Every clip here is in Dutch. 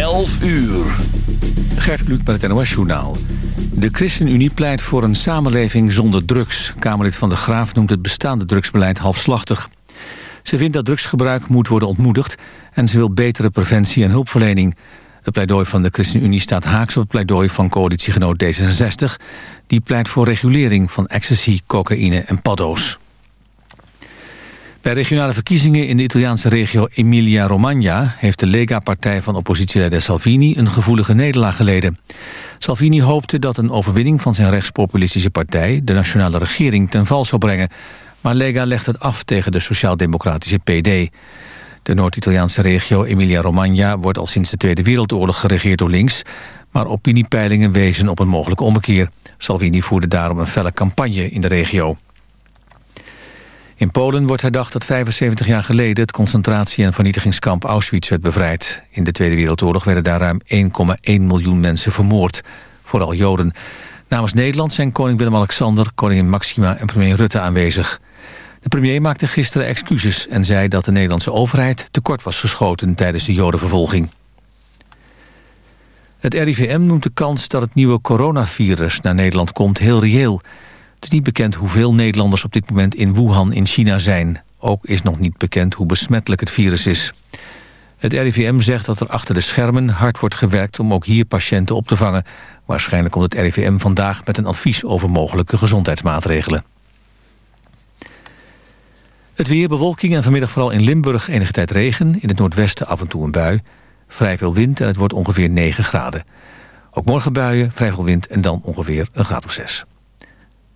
11 uur. Gert Kluk met het NOS-journaal. De ChristenUnie pleit voor een samenleving zonder drugs. Kamerlid Van de Graaf noemt het bestaande drugsbeleid halfslachtig. Ze vindt dat drugsgebruik moet worden ontmoedigd... en ze wil betere preventie en hulpverlening. Het pleidooi van de ChristenUnie staat haaks op het pleidooi van coalitiegenoot D66... die pleit voor regulering van ecstasy, cocaïne en paddo's. Bij regionale verkiezingen in de Italiaanse regio Emilia-Romagna... heeft de Lega-partij van oppositieleider Salvini een gevoelige nederlaag geleden. Salvini hoopte dat een overwinning van zijn rechtspopulistische partij... de nationale regering ten val zou brengen. Maar Lega legt het af tegen de sociaal-democratische PD. De Noord-Italiaanse regio Emilia-Romagna wordt al sinds de Tweede Wereldoorlog geregeerd door links... maar opiniepeilingen wezen op een mogelijke ommekeer. Salvini voerde daarom een felle campagne in de regio. In Polen wordt herdacht dat 75 jaar geleden... het concentratie- en vernietigingskamp Auschwitz werd bevrijd. In de Tweede Wereldoorlog werden daar ruim 1,1 miljoen mensen vermoord. Vooral Joden. Namens Nederland zijn koning Willem-Alexander, koningin Maxima en premier Rutte aanwezig. De premier maakte gisteren excuses en zei dat de Nederlandse overheid tekort was geschoten tijdens de Jodenvervolging. Het RIVM noemt de kans dat het nieuwe coronavirus naar Nederland komt heel reëel. Het is niet bekend hoeveel Nederlanders op dit moment in Wuhan in China zijn. Ook is nog niet bekend hoe besmettelijk het virus is. Het RIVM zegt dat er achter de schermen hard wordt gewerkt om ook hier patiënten op te vangen. Waarschijnlijk komt het RIVM vandaag met een advies over mogelijke gezondheidsmaatregelen. Het weer, bewolking en vanmiddag vooral in Limburg enige tijd regen. In het noordwesten af en toe een bui. Vrij veel wind en het wordt ongeveer 9 graden. Ook morgen buien, vrij veel wind en dan ongeveer een graad of 6.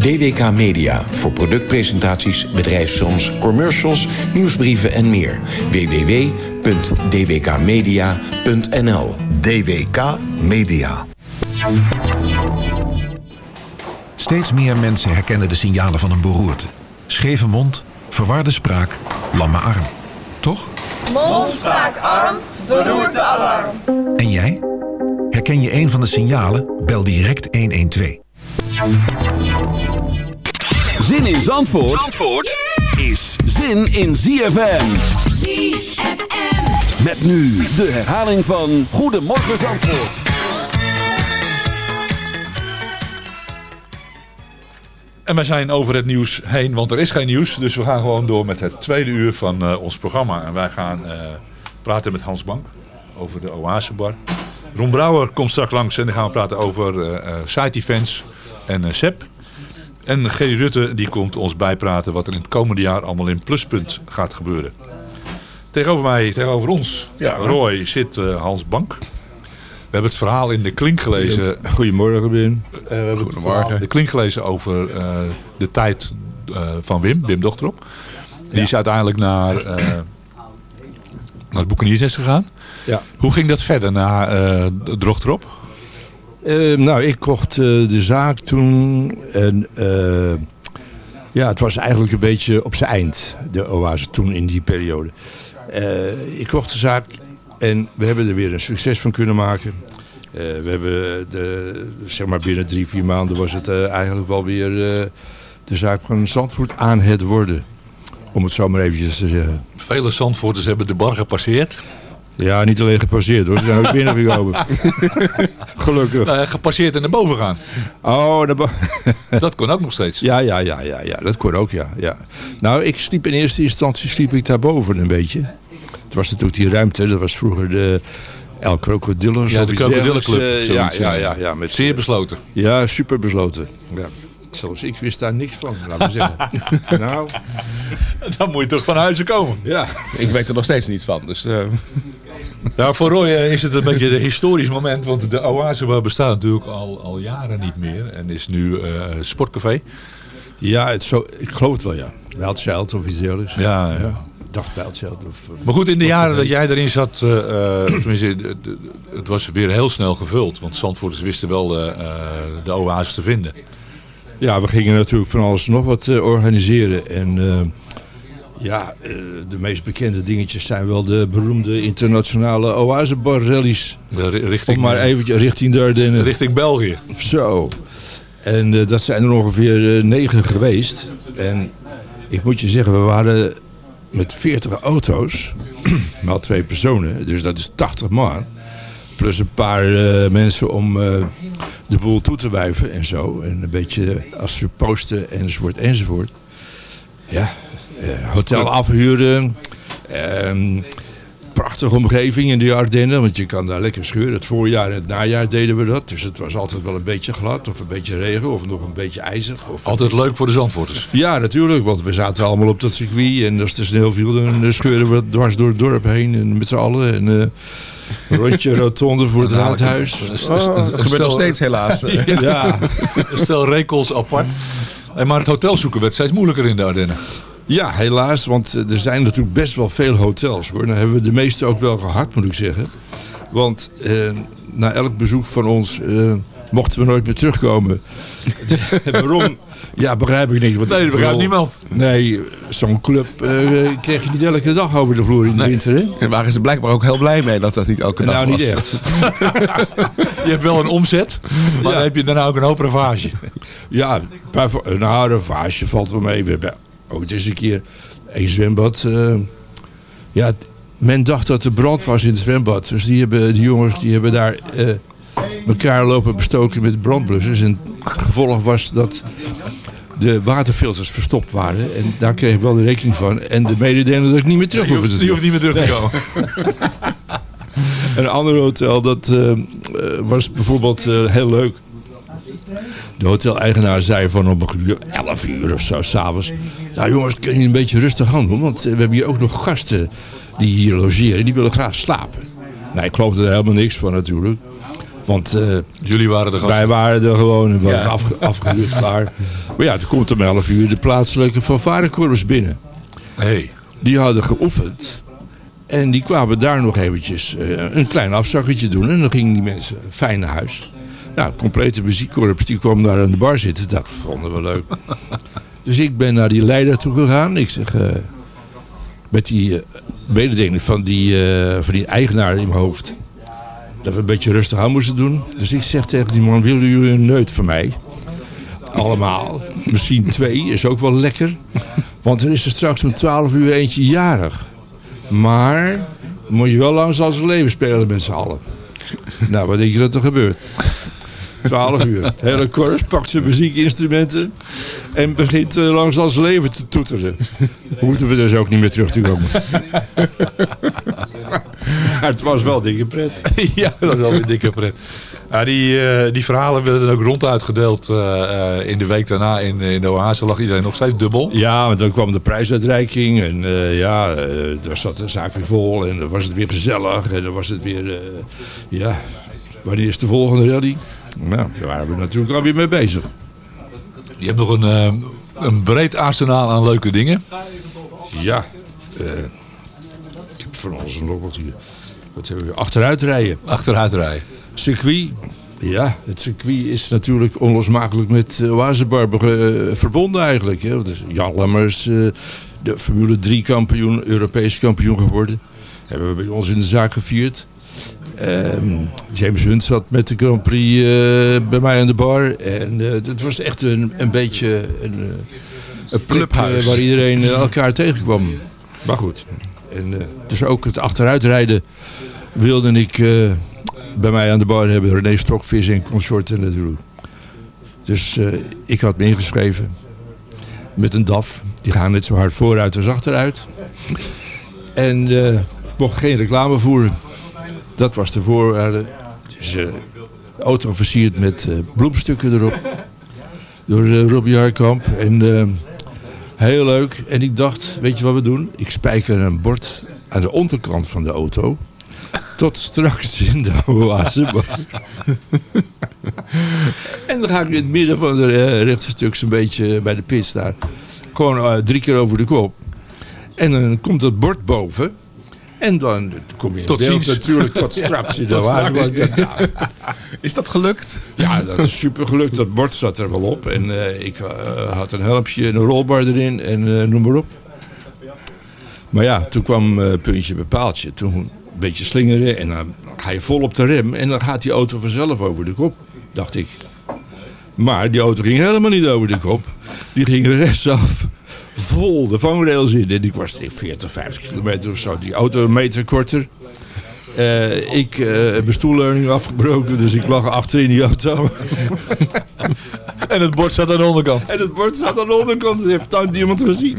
DWK Media voor productpresentaties, bedrijfsfilms, commercials, nieuwsbrieven en meer. www.dwkmedia.nl DWK Media. Steeds meer mensen herkennen de signalen van een beroerte. Scheve mond, verwarde spraak, lamme arm. Toch? Mond, spraak, arm, beroerte, alarm. En jij? Herken je een van de signalen? Bel direct 112. Zin in Zandvoort, Zandvoort is zin in ZFM. ZFM. Met nu de herhaling van Goedemorgen Zandvoort. En wij zijn over het nieuws heen, want er is geen nieuws. Dus we gaan gewoon door met het tweede uur van eh, ons programma. En wij gaan eh, praten met Hans Bank over de Oasebar. Ron Brouwer komt straks langs en dan gaan we praten over eh eh, site events en uh, SEP. En Gerry Rutte die komt ons bijpraten wat er in het komende jaar allemaal in Pluspunt gaat gebeuren. Tegenover mij, tegenover ons, Ja. Roy, zit eh, Hans Bank. We hebben het verhaal in de klink gelezen. Goedemorgen, Wim. Eh, we hebben het verhaal, de klink gelezen over eh, de tijd eh, van Wim, Wim Dochterop. Die is uiteindelijk naar, eh naar het Boekeniersnest gegaan. Ja. Hoe ging dat verder na eh Drochterop? Eh, nou, ik kocht eh, de zaak toen. En ja, het was eigenlijk een beetje op zijn eind, de oase toen in die periode. Ik kocht de zaak en we hebben er weer een succes van kunnen maken. We hebben de, zeg maar binnen drie, vier maanden was het eigenlijk wel weer de zaak van Zandvoort aan het worden. Om het zo maar eventjes te zeggen. Vele Zandvoorters hebben de bar gepasseerd. Ja, niet alleen gepasseerd hoor, ze zijn ook binnengekomen. Gelukkig. Nou, gepasseerd en naar boven gaan. Oh, naar Dat kon ook nog steeds. ja, ja, ja, ja, ja, dat kon ook, ja, ja. Nou, ik sliep in eerste instantie sliep ik daarboven een beetje. Het was natuurlijk die ruimte, dat was vroeger de El Crocodillers. Ja, de Krokodillenclub, eh, ja, ja. ja, ja, met, Zeer besloten. Ja, super besloten. Ja. Zelfs ik wist daar niks van, laten we zeggen. nou, Dan moet je toch van huizen komen. ja. Ik weet er nog steeds niet van. Dus, eh, Nou, voor Roy eh, is het een beetje een historisch moment. Want de Oasebar bestaat natuurlijk al, al jaren niet meer. En is nu eh sportcafé. Ja, het zo, ik geloof het wel, ja. Wildchild of iets dergelijks. Ja, ja. Ik dacht. Of, eh, Maar goed, in de jaren dat jij erin zat, eh, eh, tenminste, het was weer heel snel gevuld. Want Zandvoorters wisten wel de oase te vinden. Ja, we gingen natuurlijk van alles nog wat eh, organiseren. En eh, ja, eh, de meest bekende dingetjes zijn wel de beroemde internationale oasebar rallies. Richting, Om maar eventjes richting de Ardennen. richting België. Zo. En dat zijn er ongeveer negen geweest. En ik moet je zeggen, we waren met 40 auto's, maar twee personen, dus dat is 80 man. Plus een paar eh, mensen om eh, de boel toe te wuiven en zo. En een beetje als posten enzovoort enzovoort. Ja, eh, hotel afhuren. ehm, prachtige omgeving in de Ardennen, want je kan daar lekker scheuren. Het voorjaar en het najaar deden we dat. Dus het was altijd wel een beetje glad of een beetje regen of nog een beetje ijzig. Of Altijd leuk voor de Zandvoorters. ja, natuurlijk, want we zaten allemaal op dat circuit en als de sneeuw viel, dan scheuren we dwars door het dorp heen en met z'n allen. En rondje rotonde voor het raadhuis. het gebeurt nog steeds helaas. Ja, stel rekels apart. En maar het hotel zoeken werd steeds moeilijker in de Ardennen. ja, helaas, want er zijn natuurlijk best wel veel hotels hoor. Dan hebben we de meeste ook wel gehad, moet ik zeggen. Want eh, na elk bezoek van ons eh, mochten we nooit meer terugkomen. Waarom? Ja, begrijp ik niet. Want Nee, dat begrijpt niemand. Nee, zo'n club eh krijg je niet elke dag over de vloer in de winter, hè? En waren ze blijkbaar ook heel blij mee dat dat niet elke dag Nou, was. niet echt. Je hebt wel een omzet, maar dan heb je daarna ook een hoop ravage. Ja, nou, een vaasje valt wel mee. We hebben ooit eens een keer een zwembad. eh, ja, men dacht dat er brand was in het zwembad. Dus die, hebben, die jongens die hebben daar eh, elkaar lopen bestoken met brandblussers. En het gevolg was dat de waterfilters verstopt waren. En daar kreeg ik wel de rekening van. En de mededeling dat ik niet meer terug hoefde te die hoeft niet meer terug te komen. Een ander hotel, dat eh, eh, was bijvoorbeeld eh, heel leuk. De hotel-eigenaar zei van om ongeveer 11 uur of zo s'avonds. Nou jongens, kun je een beetje rustig aan doen? Want we hebben hier ook nog gasten die hier logeren. Die willen graag slapen. Nou, ik geloof er helemaal niks van natuurlijk. Want eh, Jullie waren gasten. wij waren er gewoon en Ja. afge afgehuurd klaar. Maar ja, toen komt om 11 uur de plaatselijke fanfarekorps binnen. Hey. Die hadden geoefend. En die kwamen daar nog eventjes eh, een klein afzakketje doen. En dan gingen die mensen fijn naar huis. Nou, complete muziekkorps die kwam daar aan de bar zitten. Dat vonden we leuk. dus ik ben naar die leider toe gegaan. Ik zeg, eh, met die mededeling van die, van die eigenaar in mijn hoofd. Dat we een beetje rustig aan moesten doen. Dus ik zeg tegen die man, willen jullie een neut van mij? Allemaal. Misschien twee, is ook wel lekker. Want er is er straks om 12 uur eentje jarig. Maar moet je wel langs als leven spelen met z'n allen. Nou, wat denk je dat er gebeurt? 12 uur. Hele korps pakt zijn muziekinstrumenten en begint eh, langs als leven te toeteren. Hoefden we dus ook niet meer terug te komen. maar het was wel dikke pret. ja, dat is wel een dikke pret. Ja, die, eh, die verhalen werden dan ook ronduit gedeeld eh, in de week daarna in, in de Oase. lag iedereen nog steeds dubbel. Ja, want dan kwam de prijsuitreiking en ja, daar zat de zaak weer vol en dan was het weer gezellig en dan was het weer, ja, wanneer is de volgende rally? Nou, daar waren we natuurlijk alweer mee bezig. Je hebt nog een, eh, een breed arsenaal aan leuke dingen. Ja, eh, ik heb van alles nog wat hier. Wat hebben we? Achteruit rijden. Achteruit rijden. Circuit. Ja, het circuit is natuurlijk onlosmakelijk met uh, verbonden eigenlijk. Hè. Dus Jan Lammers, eh, de Formule 3 kampioen, Europees kampioen geworden. Hebben we bij ons in de zaak gevierd. Ehm, James Hunt zat met de Grand Prix eh, bij mij aan de bar. En eh, het was echt een, een beetje een, eh, een Clubhuis. eh, waar iedereen eh, elkaar tegenkwam. Maar goed. En, eh, dus ook het achteruitrijden wilde ik eh, bij mij aan de bar hebben. René Stokvis en consorten natuurlijk. Dus eh, ik had me ingeschreven met een DAF. Die gaan net zo hard vooruit als achteruit. En eh, ik mocht geen reclame voeren. Dat was de voorwaarde. Dus eh, de auto versierd met eh, bloemstukken erop. Door uh, Robbie Harkamp. En heel leuk. En ik dacht, weet je wat we doen? Ik spijker een bord aan de onderkant van de auto. Tot straks in de oasebar. en dan ga ik in het midden van de uh, rechte stuk zo'n beetje bij de pit staan. Gewoon drie keer over de kop. En dan komt het bord boven. En dan kom je in Tot beeld ziens. natuurlijk tot straks. Ja, Is dat gelukt? ja, dat is super gelukt. Dat bord zat er wel op. En eh, ik eh, had een helmpje, een rolbar erin en eh, noem maar op. Maar ja, toen kwam puntje bij paaltje. Toen een beetje slingeren en dan ga je vol op de rem. En dan gaat die auto vanzelf over de kop, dacht ik. Maar die auto ging helemaal niet over de kop. Die ging rechtsaf vol de vangrails in. En ik was denk ik 40, 50 kilometer of zo. Die auto een meter korter. Eh, ik eh, heb mijn stoelleuning afgebroken, dus ik lag achter in die auto. En het bord zat aan de onderkant. En het bord zat aan de onderkant, dat heeft nooit niemand gezien.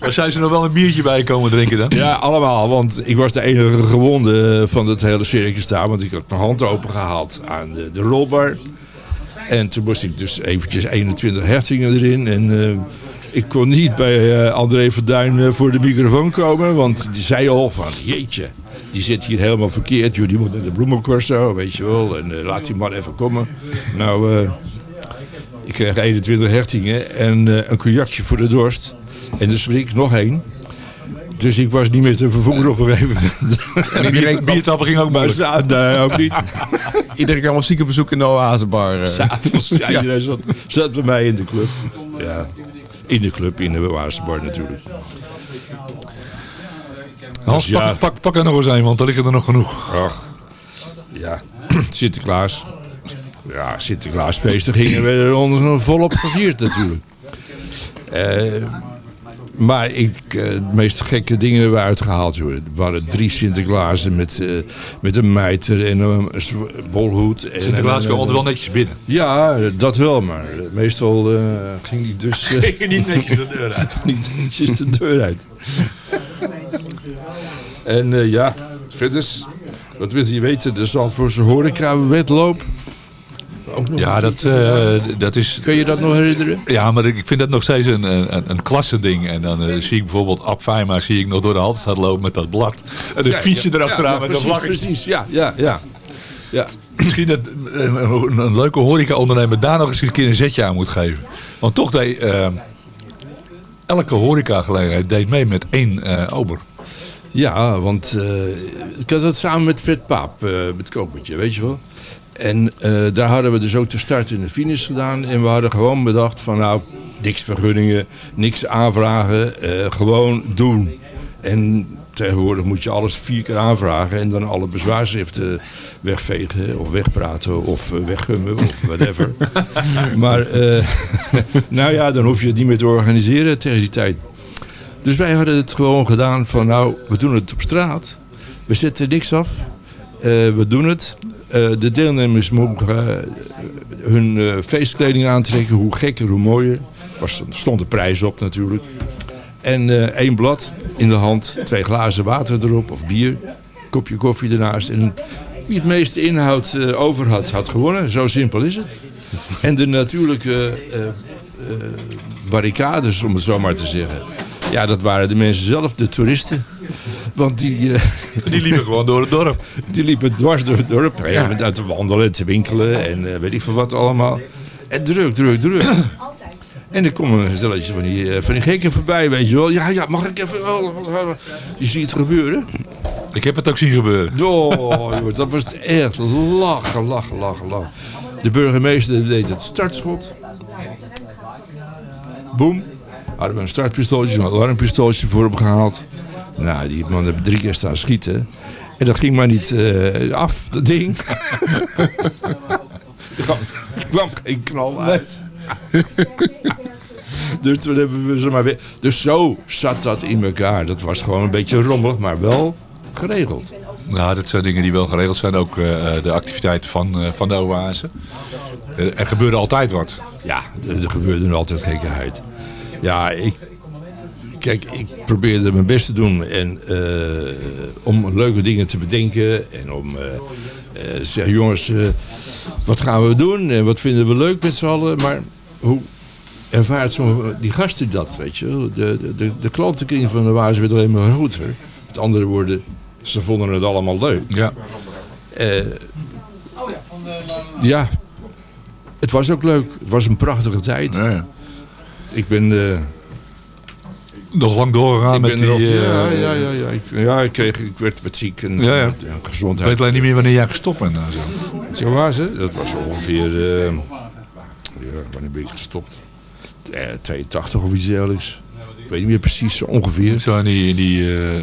Daar zijn ze nog wel een biertje bij komen drinken dan? Ja, allemaal, want ik was de enige gewonde van het hele circus daar. Want ik had mijn hand opengehaald aan de, de rolbar. En toen moest ik dus eventjes 21 hechtingen erin. En eh, ik kon niet bij eh, André Verduin eh, voor de microfoon komen. Want die zei al van, jeetje, die zit hier helemaal verkeerd. Joh, die moet naar de bloemencorso, weet je wel. En eh, laat die man even komen. Nou, ik kreeg 21 hechtingen en een cognacje voor de dorst. En dus ik nog één. Dus ik was niet meer te vervoeren op een gegeven moment. En iedereen, Biertappen ging ook za- nee, ook niet. iedereen kwam op ziekenbezoek in de oasebar. S'avonds, ja, iedereen zat, zat bij mij in de club. Ja, in de club, in de Waasbar natuurlijk. Hans, Dus ja. pak, pak, pak er nog eens een, want er liggen er nog genoeg. Ach, ja, Sinterklaas. Ja, Sinterklaasfeesten gingen we er onder volop gevierd natuurlijk. Eh, maar ik, eh, de meest gekke dingen hebben we uitgehaald. Joh. Er waren drie Sinterklaasen met, eh, met een mijter en een, bolhoed. En, Sinterklaas kwam altijd wel netjes binnen. Ja, dat wel, maar meestal eh, ging die dus eh, Ging niet netjes de deur uit. niet netjes de deur uit. en eh, ja, verder, wat wil je weten, de Zandvoortse horeca-wedloop. Ook nog Ja, dat, eh, dat is... Kun je dat nog herinneren? Ja, maar ik vind dat nog steeds een, een, een klasse ding. En dan eh, zie ik bijvoorbeeld Ab Fijma zie ik nog door de Haltestraat lopen met dat blad. En een Ja, fietsje ja, erachteraan ja, met precies, vlaggetje. Precies, ja, ja, ja. ja. Misschien dat een, een, een leuke horeca-ondernemer daar nog eens een keer een zetje aan moet geven. Want toch deed eh, elke horeca-gelegenheid deed mee met één eh, ober. Ja, want eh, ik had dat samen met Fred Paap, eh, met Kopertje, weet je wel. En eh, daar hadden we dus ook de start en de finish gedaan. En we hadden gewoon bedacht van nou, niks vergunningen, niks aanvragen, eh, gewoon doen. En tegenwoordig moet je alles vier keer aanvragen en dan alle bezwaarschriften wegvegen of wegpraten of eh, weggummen of whatever. maar nou ja, dan hoef je het niet meer te organiseren tegen die tijd. Dus wij hadden het gewoon gedaan van nou, we doen het op straat. We zetten niks af. We doen het. Eh, de deelnemers mogen eh, hun eh, feestkleding aantrekken. Hoe gekker, hoe mooier. Er stond de prijs op natuurlijk. En één blad in de hand. Twee glazen water erop of bier. Kopje koffie ernaast. En wie het meeste inhoud over had, had gewonnen. Zo simpel is het. En de natuurlijke barricades, om het zo maar te zeggen. Ja, dat waren de mensen zelf, de toeristen. Want die, eh, Die liepen gewoon door het dorp. die liepen dwars door het dorp. Ja. Met uit te wandelen, te winkelen en eh, weet ik veel wat allemaal. En druk, druk, druk. En er komen een stelletje van die, eh, van die gekken voorbij, weet je wel. Ja, ja, mag ik even... Je ziet het gebeuren. Ik heb het ook zien gebeuren. Oh, joh, dat was echt lachen, lachen, lachen, lachen. De burgemeester deed het startschot. Boom. Hadden we een startpistooltje, een alarmpistooltje voor hem gehaald. Nou, die man heeft drie keer staan schieten. En dat ging maar niet eh, af, dat ding. er kwam, er kwam geen knal uit. dus toen hebben we ze maar weer... Dus zo zat dat in elkaar. Dat was gewoon een beetje rommelig, maar wel geregeld. Nou, dat zijn dingen die wel geregeld zijn. Ook eh, de activiteiten van, eh, van de oase. Eh, er gebeurde altijd wat. Ja, er, er gebeurde nog altijd gekkigheid. Ja, ik... Kijk, ik probeerde mijn best te doen en, eh, om leuke dingen te bedenken. En om te zeggen, jongens, wat gaan we doen? En wat vinden we leuk met z'n allen? Maar hoe ervaart zo die gasten dat, weet je? De, de, de, klantenkring van de Waas werd alleen maar groter. Met andere woorden, ze vonden het allemaal leuk. Ja. Ja, het was ook leuk. Het was een prachtige tijd. Ik ben... eh, Nog lang doorgegaan met die... eh, ja, ja, ja, ja. Ik, ja, ik, kreeg, ik werd wat ziek en Ja, ja. en Ik gezondheid. weet alleen niet meer wanneer jij gestopt bent. Nou, zo. Zo was het. Dat was ongeveer... eh, ja, wanneer ben ik gestopt? Eh, 82 of iets dergelijks. Ik weet niet meer precies, ongeveer. Zo in die, in die,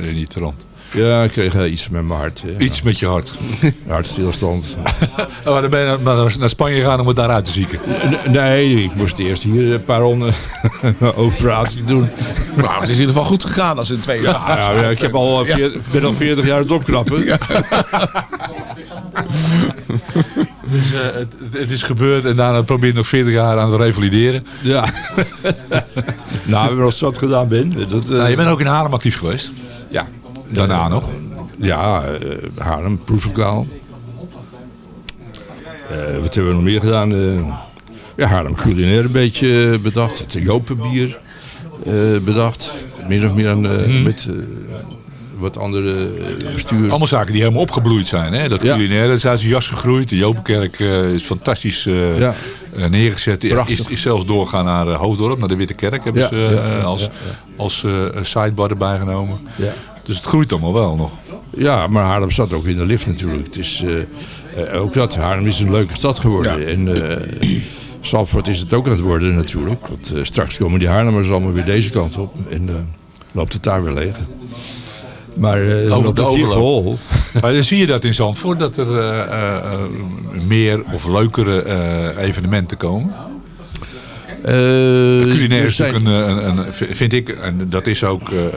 in die trant. Ja, ik kreeg eh, iets met mijn hart. ja. Iets met je hart. Hartstilstand. Oh, maar dan ben je naar- naar, Spanje gegaan om het daaruit te zieken. Nee, ik moest eerst hier een paar ronde operatie doen. Nou, het is in ieder geval goed gegaan als in twee jaar. Ja, ja, ik heb al, eh, veer- ben al 40 jaar het opknappen. Dus, het, het- is gebeurd en daarna probeer je nog 40 jaar aan het revalideren. Ja. nou, we hebben al zat gedaan, Ben. Dat, Nou, je bent ook in Haarlem actief geweest. Ja. Daarna nog. Ja, eh, Haarlem, proeflokaal. Eh, wat hebben we nog meer gedaan? Eh, ja, Haarlem culinair een beetje bedacht. Het Jopenbier bedacht. Min of meer aan, Mhm. met wat andere bestuur. Allemaal zaken die helemaal opgebloeid zijn. Hè? Dat Ja. culinaire is uit zijn jas gegroeid. De Jopenkerk is fantastisch eh, Ja. neergezet. Is, is zelfs doorgaan naar eh, Hoofddorp, naar de Witte Kerk. Hebben Ja, ze als, als sidebar erbij genomen. Dus het groeit allemaal wel nog. Ja, maar Haarlem zat ook in de lift natuurlijk. Het is, eh, eh, ook dat, Haarlem is een leuke stad geworden. En eh Zandvoort is het ook aan het worden natuurlijk. Want straks komen die Haarlemmers allemaal weer deze kant op. En loopt het daar weer leeg. Maar Over de het hier overloop. vol. Maar dan zie je dat in Zandvoort, dat er meer of leukere evenementen komen. Eh, Culinair is zijn- natuurlijk een, een, een- vind ik, en dat is ook, eh, eh,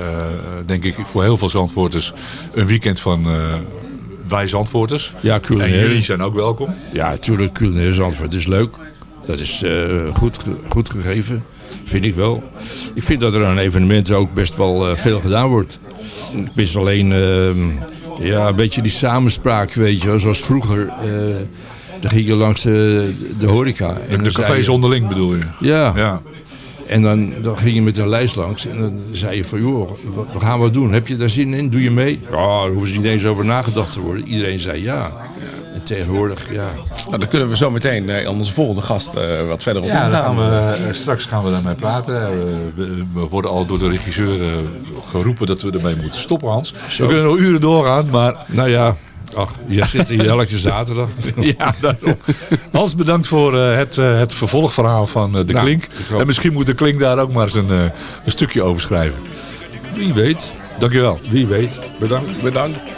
denk ik, voor heel veel Zandvoorters een weekend van eh, wij Zandvoorters. Ja, En culinair. jullie zijn ook welkom. Ja, natuurlijk, culinair Zandvoort is leuk. Dat is goed, goed gegeven, vind ik wel. Ik vind dat er aan evenementen ook best wel veel gedaan wordt. Ik mis alleen ehm, ja, een beetje die samenspraak, weet je zoals vroeger. Dan ging je langs de, de horeca. En De, cafés je- onderling bedoel je? Ja. Ja. En dan, dan ging je met een lijst langs en dan zei je van, joh, wat, wat gaan we doen? Heb je daar zin in? Doe je mee? Ja, daar hoeven ze niet eens over nagedacht te worden. Iedereen zei ja. En tegenwoordig, ja. Nou, dan kunnen we zo meteen eh, onze volgende gast eh, wat verder op Ja, gaan we, eh, straks gaan we daarmee praten. Eh, we, we worden al door de regisseur eh, geroepen dat we ermee moeten stoppen, Hans. Zo. We kunnen nog uren doorgaan, maar... Nou ja, ach, je zit hier elke zaterdag. ja, daarom. Hans, bedankt voor eh, het, eh, het vervolgverhaal van eh, De Nou, Klink. En misschien moet De Klink daar ook maar eens een, een stukje over schrijven. Wie weet. Dankjewel. Wie weet. Bedankt. Bedankt.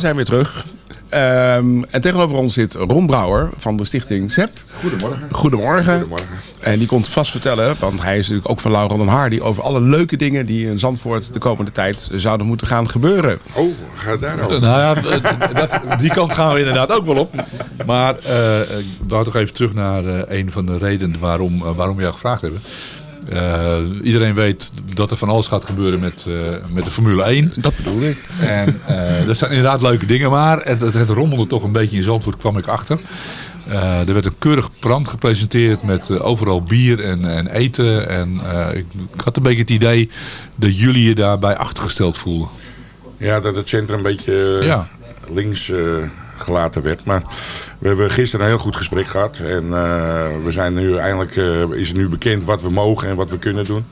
Zijn weer terug. Ehm, en tegenover ons zit Ron Brouwer van de stichting ZEP. Goedemorgen. Goedemorgen. Goedemorgen. En die komt vast vertellen, want hij is natuurlijk ook van Laurel en Hardy... over alle leuke dingen die in Zandvoort de komende tijd zouden moeten gaan gebeuren. Oh, ga het daarover. Nou ja, dat, die kant gaan we inderdaad ook wel op. Maar eh, ik wou toch even terug naar eh, een van de redenen waarom, eh, waarom we jou gevraagd hebben. Eh, iedereen weet dat er van alles gaat gebeuren met, eh, met de Formule 1. Dat bedoel ik. En eh, dat zijn inderdaad leuke dingen, maar het, het, het rommelde toch een beetje in Zandvoort, kwam ik achter. Eh, er werd een keurig brand gepresenteerd met overal bier en, en eten. En ik, ik had een beetje het idee dat jullie je daarbij achtergesteld voelden. Ja, dat het centrum een beetje Ja. links gelaten werd. Maar we hebben gisteren een heel goed gesprek gehad. En eh, we zijn nu eindelijk, eh, is nu bekend wat we mogen en wat we kunnen doen.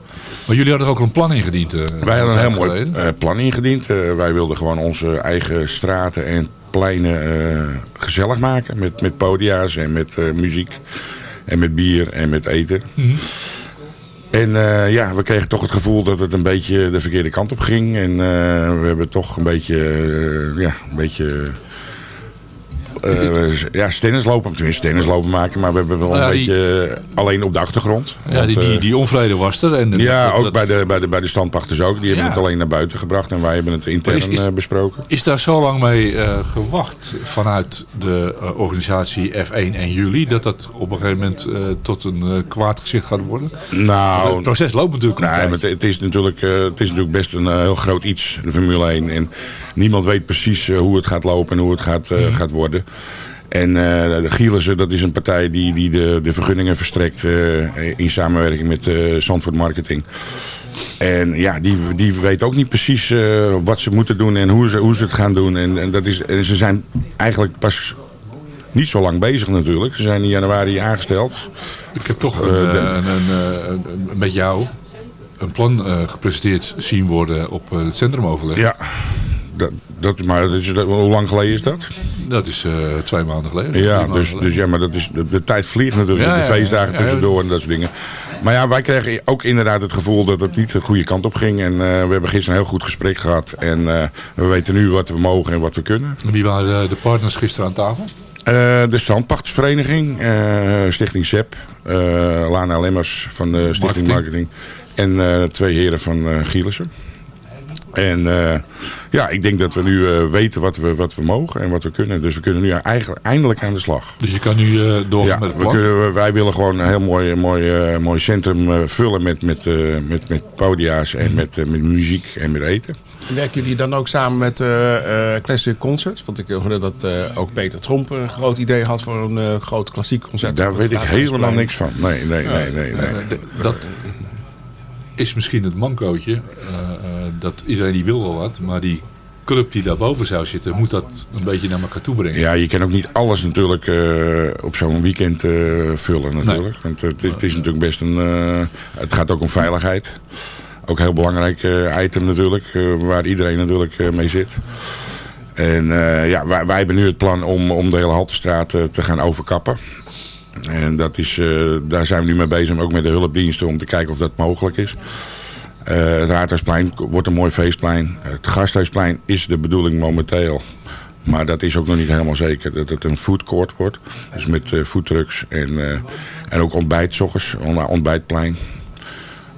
Maar jullie hadden er ook een plan ingediend. eh, Wij hadden een heel mooi plan ingediend. Wij wilden gewoon onze eigen straten en pleinen gezellig maken. Met, met podia's en met muziek. En met bier en met eten. Mhm. En ja, we kregen toch het gevoel dat het een beetje de verkeerde kant op ging. En we hebben toch een beetje, ja, een beetje... eh, ja, tennislopen, tenminste tennislopen maken, maar we hebben wel een beetje eh, alleen op de achtergrond. Ja, Want, die, die, eh, die onvrede was er. En ja, dat- ook dat- bij de, bij, de, bij de standpachters ook. Die hebben het alleen naar buiten gebracht en wij hebben het intern Maar is- is- besproken. Is daar zo lang mee gewacht vanuit de organisatie F1 en jullie? Dat dat op een gegeven moment tot een kwaad gezicht gaat worden? Nou, het proces loopt natuurlijk Nee, maar het, het is natuurlijk, het is natuurlijk best een heel groot iets, de Formule 1. En niemand weet precies hoe het gaat lopen en hoe het gaat, eh, gaat worden. En eh de Gielissen, dat is een partij die, die de, de vergunningen verstrekt eh, in samenwerking met Zandvoort Marketing. En ja, die, die weet ook niet precies wat ze moeten doen en hoe ze, hoe ze het gaan doen. En, en, dat is, en ze zijn eigenlijk pas niet zo lang bezig natuurlijk. Ze zijn in januari aangesteld. Ik heb toch een, een, met jou een plan gepresenteerd zien worden op het centrumoverleg. Ja, dat, dat, maar dat is, dat, hoe lang geleden is dat? Dat is eh, twee maanden geleden. Ja, maanden dus, geleden. dus ja, maar dat is, de, de tijd vliegt natuurlijk. Ja, de feestdagen ja, ja. tussendoor en dat soort dingen. Maar ja, wij kregen ook inderdaad het gevoel dat het niet de goede kant op ging. En eh, we hebben gisteren een heel goed gesprek gehad. En eh, we weten nu wat we mogen en wat we kunnen. En Wie waren de partners gisteren aan tafel? De strandpachtersvereniging, Stichting SEP, eh, Lana Lemmers van de Stichting Marketing. En eh, twee heren van Gielissen. En eh, ja, ik denk dat we nu eh, weten wat we, wat we mogen en wat we kunnen. Dus we kunnen nu eigenlijk eindelijk aan de slag. Dus je kan nu eh doorgaan Ja, met het we plan? kunnen, wij willen gewoon een heel mooi, mooi, mooi centrum eh, vullen met, met, eh, met, met podia's en met, met muziek en met eten. Werken jullie dan ook samen met eh, eh, Classic Concerts? Want ik hoorde dat eh, ook Peter Tromp een groot idee had voor een eh, groot klassiek concert. Daar weet ik helemaal niks van. Nee, nee, nee, nee. nee. Dat is misschien het mancootje. eh, eh, dat iedereen die wil wel wat, maar die club die daarboven zou zitten, moet dat een beetje naar elkaar toe brengen. Ja, je kan ook niet alles natuurlijk eh, op zo'n weekend vullen natuurlijk. Want het, is- het is natuurlijk best een... het gaat ook om veiligheid. Ook een heel belangrijk item natuurlijk, waar iedereen natuurlijk mee zit. En ja, wij, wij hebben nu het plan om, om de hele Haltestraat te gaan overkappen. En dat is, eh, daar zijn we nu mee bezig, ook met de hulpdiensten, om te kijken of dat mogelijk is. Eh, het Raadhuisplein wordt een mooi feestplein. Het Gasthuisplein is de bedoeling momenteel. Maar dat is ook nog niet helemaal zeker. Dat het een foodcourt wordt. Dus met eh foodtrucks en, eh, en ook ontbijt, 's ochtends, on- ontbijtplein.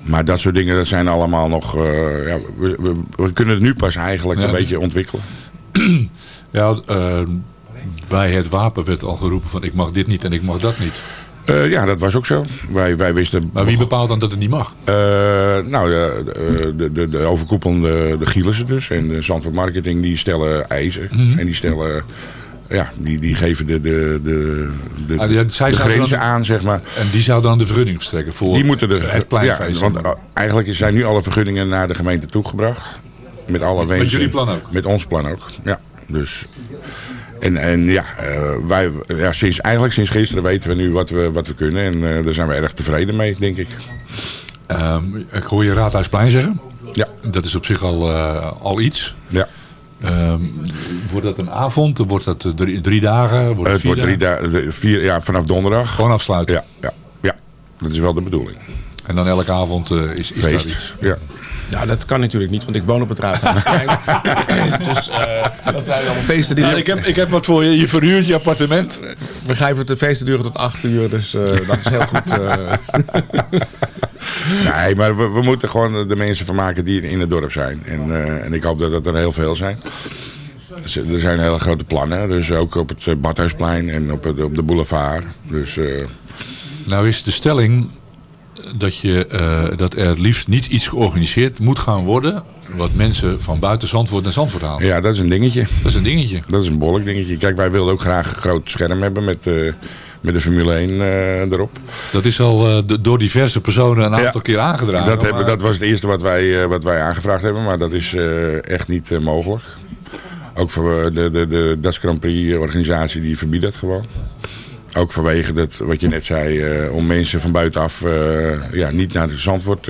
Maar dat soort dingen, dat zijn allemaal nog... ja, we, we, we kunnen het nu pas eigenlijk Ja. een beetje ontwikkelen. Ja, bij het wapen werd al geroepen van ik mag dit niet en ik mag dat niet. Eh, ja, dat was ook zo. Wij, wij wisten... Maar wie bepaalt dan dat het niet mag? Eh, nou, de, de, de, de, de overkoepelende de Gielissen dus. En de Zandvoort Marketing die stellen eisen. Mhm. En die stellen... Ja, die, die geven de, de, de, de, Ah, ja, de zij zouden grenzen dan- aan, zeg maar. En die zou dan de vergunning verstrekken voor Die moeten de, het pleinfeest. Ja, want eigenlijk zijn nu alle vergunningen naar de gemeente toegebracht. Met alle Met wensen. jullie plan ook? Met ons plan ook, ja. Dus... En, en ja, eh, wij, ja sinds, eigenlijk sinds gisteren weten we nu wat we, wat we kunnen. En eh, daar zijn we erg tevreden mee, denk ik. Ehm, ik hoor je Raadhuisplein zeggen. Ja. Dat is op zich al, eh, al iets. Ja. Ehm, wordt dat een avond? Wordt dat drie, drie dagen? Wordt het vier wordt drie dagen? vier, ja, vanaf donderdag. Gewoon afsluiten? Ja, ja, ja, dat is wel de bedoeling. En dan elke avond is, is Feest, iets? ja. Ja, dat kan natuurlijk niet, want ik woon op het Raadhuisplein. dus eh, dat zijn allemaal feesten die... Ja, ik, heb, ik heb wat voor je. Je verhuurt je appartement. Begrijp het, de feesten duren tot acht uur, dus eh, dat is heel goed. eh. Nee, maar we, we moeten gewoon de mensen vermaken die in het dorp zijn. En, eh, en ik hoop dat dat er heel veel zijn. Ze- Er zijn hele grote plannen, dus ook op het Badhuisplein en op, het, op de boulevard. Dus eh, Nou is de stelling dat, je, eh, dat er liefst niet iets georganiseerd moet gaan worden... wat mensen van buiten Zandvoort naar Zandvoort halen. ja, dat is een dingetje. Dat is een dingetje. Dat is een behoorlijk dingetje. Kijk, wij wilden ook graag een groot scherm hebben met, eh, met de Formule 1 eh, erop. Dat is al door diverse personen een aantal keer aangedragen. Dat, hebben, maar- dat was het eerste wat wij, wat wij aangevraagd hebben, maar dat is echt niet mogelijk. Ook voor de, de, de Dutch Grand Prix organisatie die verbiedt dat gewoon. Ook vanwege dat, wat je net zei, eh, om mensen van buitenaf eh, ja, niet naar de Zandvoort...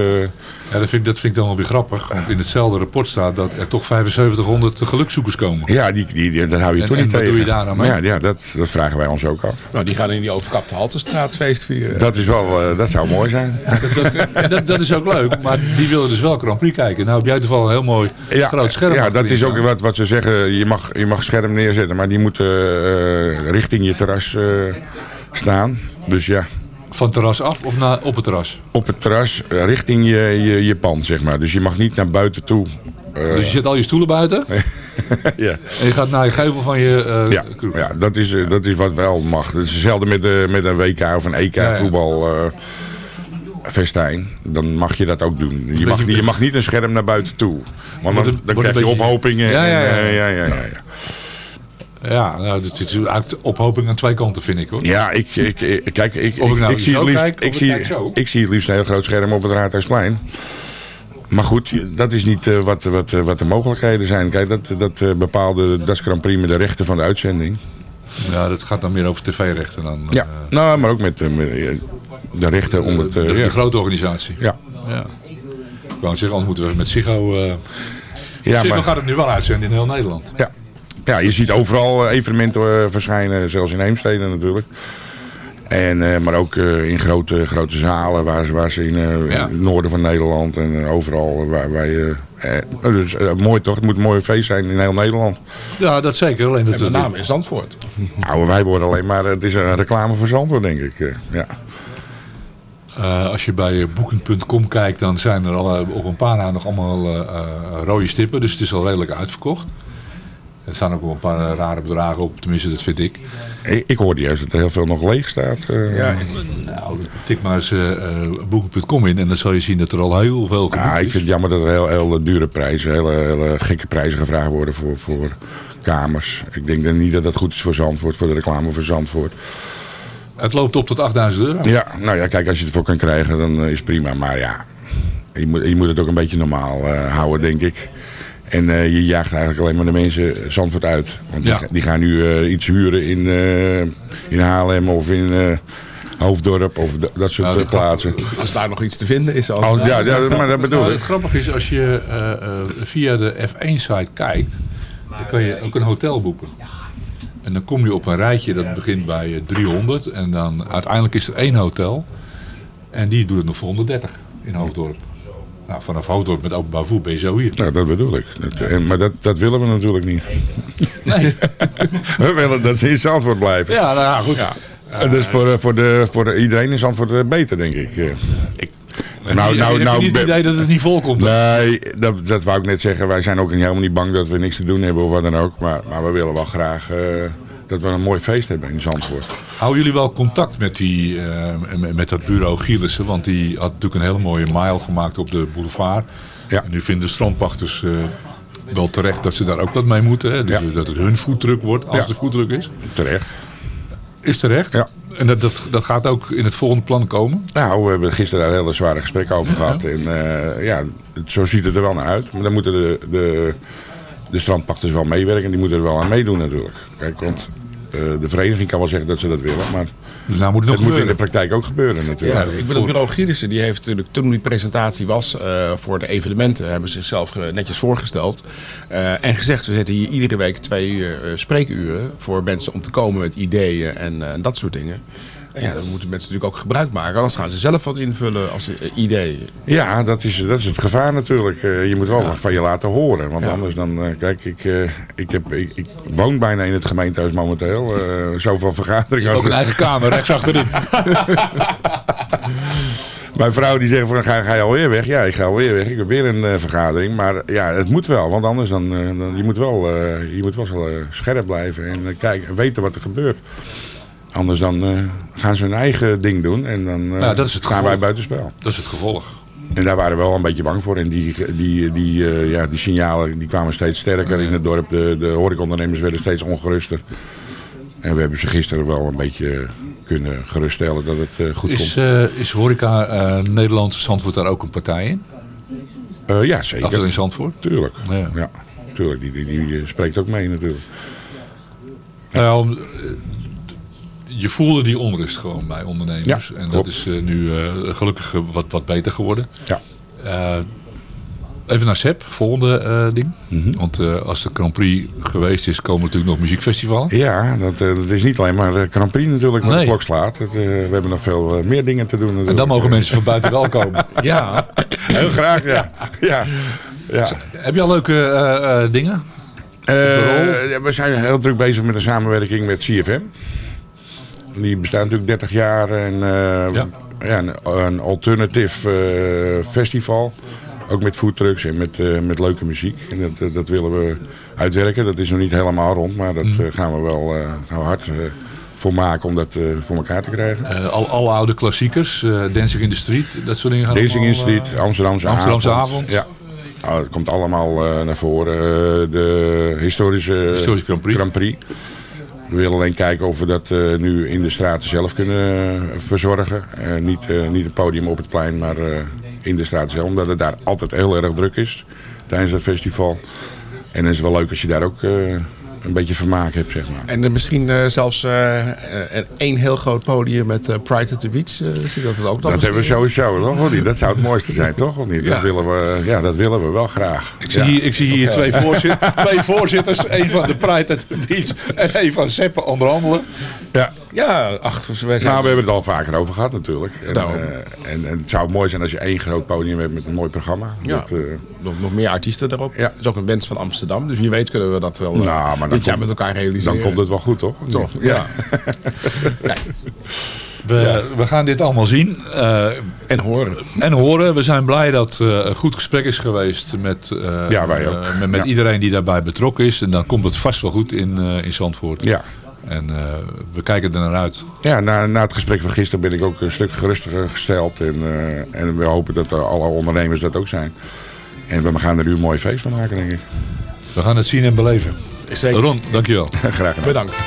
Ja, dat, vind, ik- dat vind ik dan wel weer grappig. Want in hetzelfde rapport staat dat er toch 7500 gelukzoekers komen. ja, die, die, die, dat hou je En- toch en niet wat tegen. doe je daar dan mee? Ja, ja dat, dat vragen wij ons ook af. nou, die gaan in die overkapte Haltestraat feest vieren. Dat, is wel, eh, dat zou mooi zijn. Dat, dat, dat is ook leuk, maar die willen dus wel Grand Prix kijken. Nou heb jij toevallig een heel mooi Ja, groot scherm. ja dat is ook wat, wat ze zeggen. Je mag, je mag scherm neerzetten, maar die moeten eh, richting je terras eh, staan. Dus ja, Van het terras af of naar, op het terras? op het terras eh, richting je, je, je pand, zeg maar. Dus je mag niet naar buiten toe. Eh, Dus je zet al je stoelen buiten ja. en je gaat naar je gevel van je eh Ja, kroeg. ja dat, is, dat is wat wel mag. Het is hetzelfde met, de, met een WK of een EK Ja, ja. voetbal eh, festijn. Dan mag je dat ook doen. Je mag, je mag niet een scherm naar buiten toe. Want dan, krijg je ophopingen. Ja, ja, en, ja. ja, ja, ja, ja. Ja, nou, dat is ophoping aan twee kanten, vind ik hoor. Ja, ik, ik, kijk, ik, nou zie het liefst, kijk, ik, zie, ik zie het liefst een heel groot scherm op het Raadhuisplein. Maar goed, dat is niet eh, wat, wat, wat de mogelijkheden zijn. Kijk, dat, dat eh, bepaalde Dutch Grand Prix met de rechten van de uitzending. Ja, dat gaat dan meer over tv-rechten dan. Ja, eh, nou, maar ook met, eh, eh, de rechten om het... de, eh, de grote organisatie. Ja. ja. Ik wou zeggen, anders moeten we met eh Ja, Ziggo maar- gaat het nu wel uitzenden in heel Nederland. Ja. Ja, je ziet overal eh, evenementen eh, verschijnen, zelfs in Heemstede natuurlijk. En, eh, maar ook eh, in grote, grote zalen waar, ze- waar ze in eh, Ja. het noorden van Nederland en overal waar, waar je... eh, dus, eh, mooi toch, het moet een mooi feest zijn in heel Nederland. Ja, dat zeker. Alleen dat, En met name in Zandvoort. Nou, wij worden alleen maar, het is een reclame voor Zandvoort denk ik. eh, ja. Eh, als je bij Booking.com kijkt, dan zijn er al, op een paar na nog allemaal rode stippen. Dus het is al redelijk uitverkocht. Er staan ook wel een paar eh, rare bedragen op, tenminste dat vind ik. Ik, ik hoorde juist dat er heel veel nog leeg staat. eh. Ja, Nou, tik maar eens eh, eh, Booking.com in en dan zal je zien dat er al heel veel Ja, ik is. vind het jammer dat er heel, heel dure prijzen, hele, hele gekke prijzen gevraagd worden voor, voor kamers. Ik denk dan niet dat dat goed is voor Zandvoort, voor de reclame voor Zandvoort. Het loopt op tot 8000 euro. Ja, nou ja, kijk, als je het voor kan krijgen, dan is het prima. Maar ja, je, moet, je moet het ook een beetje normaal houden, denk ik. En eh, je jaagt eigenlijk alleen maar de mensen Zandvoort uit. Want die, Ja. ga- die gaan nu eh, iets huren in, eh, in Haarlem of in Hoofddorp of dat, soort Nou, plaatsen. Als daar nog iets te vinden is. Als... Als- ja, ja, maar dat bedoel Nou, ik. het grappige is, als je via de F1-site kijkt, dan kan je ook een hotel boeken. En dan kom je op een rijtje dat begint bij eh, 300 en dan uiteindelijk is er één hotel en die doet het nog voor 130 in Hoofddorp. Nou, vanaf Hoofddorp met openbaar voer ben je zo hier. Nou, dat bedoel ik. Dat, en, maar dat, dat willen we natuurlijk niet. we willen dat ze in Zandvoort blijven. Ja, nou ja, goed. Dat is voor, eh, voor, de, voor de, iedereen in Zandvoort eh, beter, denk ik. Eh, ik nou, nou, heb nou, niet het idee dat het niet volkomt? Nee, dat, dat wou ik net zeggen. Wij zijn ook helemaal niet bang dat we niks te doen hebben of wat dan ook. Maar, maar we willen wel graag dat we een mooi feest hebben in Zandvoort. Houden jullie wel contact met, die, eh, met- dat bureau Gielissen? Want die had natuurlijk een hele mooie mile gemaakt op de boulevard. Ja. En nu vinden strandpachters eh, wel terecht dat ze daar ook wat mee moeten. Hè? Dus Ja. Dat het hun voetdruk wordt als Ja. de voetdruk is. Terecht. Is terecht. Ja. En dat, dat, dat gaat ook in het volgende plan komen. Nou, we hebben gisteren daar een hele zware gesprek over gehad. En eh, ja, zo ziet het er wel naar uit. Maar dan moeten de, de, de strandpachters wel meewerken. Die moeten er wel aan meedoen natuurlijk. Kijk, want de vereniging kan wel zeggen dat ze dat willen. Maar nou moet het, het moet in de praktijk ook gebeuren natuurlijk. Ja, ik wil het bureau Gielissen, die heeft natuurlijk toen die presentatie was eh, voor de evenementen, hebben ze zichzelf eh, netjes voorgesteld. eh, en gezegd, we zetten hier iedere week twee uur eh, spreekuren voor mensen om te komen met ideeën en eh, dat soort dingen. Ja, dan moeten mensen natuurlijk ook gebruik maken, anders gaan ze zelf wat invullen als eh, idee. Ja, dat is, dat is het gevaar natuurlijk. Eh, je moet wel wat van je laten horen. Want Ja. anders dan, eh, kijk, ik, ik, heb, ik, ik woon bijna in het gemeentehuis momenteel. eh zoveel vergaderingen. Ook als een eigen kamer, rechts achterin. Mijn vrouw die zegt van ga, ga je alweer weg? Ja, ik ga alweer weg. Ik heb weer een vergadering. Maar ja, het moet wel. Want anders dan, dan je moet wel, je moet wel scherp blijven en kijken, weten wat er gebeurt. Anders dan eh, gaan ze hun eigen ding doen en dan eh, Ja, dat is het gaan wij buitenspel. Dat is het gevolg. En daar waren we wel een beetje bang voor. En die, die, die, eh, ja, die signalen die kwamen steeds sterker in het dorp. De, de horecaondernemers werden steeds ongeruster. En we hebben ze gisteren wel een beetje kunnen geruststellen dat het goed Is, komt. is Horeca Nederland Zandvoort daar ook een partij in? Ja, zeker. Afdeling Zandvoort? Tuurlijk. Ja. Ja. tuurlijk. Die, die, die spreekt ook mee natuurlijk. Nou ja, om, je voelde die onrust gewoon bij ondernemers. Ja, en dat klopt. is eh, nu eh, gelukkig eh, wat, wat beter geworden. Ja. Even naar Sep, volgende ding. Mhm. Want als de Grand Prix geweest is, komen natuurlijk nog muziekfestivalen. Ja, dat, dat is niet alleen maar Grand Prix natuurlijk Nee. de klok slaat. Het, we hebben nog veel meer dingen te doen natuurlijk. En dan mogen mensen van buiten wel komen. Ja, Heel graag, ja. ja. ja. Heb je al leuke dingen? We zijn heel druk bezig met een samenwerking met CFM. Die bestaat natuurlijk 30 jaar. En, eh, Ja. ja, een, een alternative eh, festival. Ook met foodtrucks en met, eh, met leuke muziek. En dat, dat willen we uitwerken. Dat is nog niet helemaal rond. Maar dat Mhm. gaan we wel hard voor maken om dat voor elkaar te krijgen. Al, alle oude klassiekers, Dancing in the Street, dat soort dingen gaan Dancing in allemaal, Street, Amsterdamse, Amsterdamse avond. avond. Ja. Nou, het komt allemaal naar voren. De historische, Historische Grand Prix. We willen alleen kijken of we dat eh, nu in de straten zelf kunnen eh, verzorgen. Eh, niet, niet het podium op het plein, maar in de straten zelf. Omdat het daar altijd heel erg druk is tijdens dat festival. En het is wel leuk als je daar ook een beetje vermaak hebt, zeg maar. en er misschien eh, zelfs eh, eh, één heel groot podium met eh, Pride at the Beach. zie dat het ook dan Dat hebben we sowieso, toch? Of niet? Dat zou het mooiste zijn, toch? Of niet? Dat, Ja. willen we, ja, dat willen we wel graag. Ik zie Ja. hier, ik zie hier twee, voorzit, twee voorzitters, één van de Pride at the Beach en één van Seppen onderhandelen. Ja. Ja, ach, wij zijn... Nou, we hebben het al vaker over gehad natuurlijk. En, eh, en, en het zou mooi zijn als je één groot podium hebt met een mooi programma. Ja. Dat, eh, nog, nog meer artiesten erop. Ja. Dat is ook een wens van Amsterdam. Dus wie weet kunnen we dat wel eh, nou, maar dit jaar komt- met elkaar realiseren. Dan komt het wel goed, toch? Toch, ja. We, we gaan dit allemaal zien. eh, En horen. en horen. We zijn blij dat eh, een goed gesprek is geweest met, Ja, wij ook. met, met Ja. iedereen die daarbij betrokken is. En dan komt het vast wel goed in, eh, in Zandvoort. Ja. En eh, we kijken er naar uit. Ja, na, na het gesprek van gisteren ben ik ook een stuk gerustiger gesteld. En, eh, en we hopen dat alle ondernemers dat ook zijn. En we gaan er nu een mooi feest van maken, denk ik. We gaan het zien en beleven. Zeker. Ron, dankjewel. Graag gedaan. Bedankt.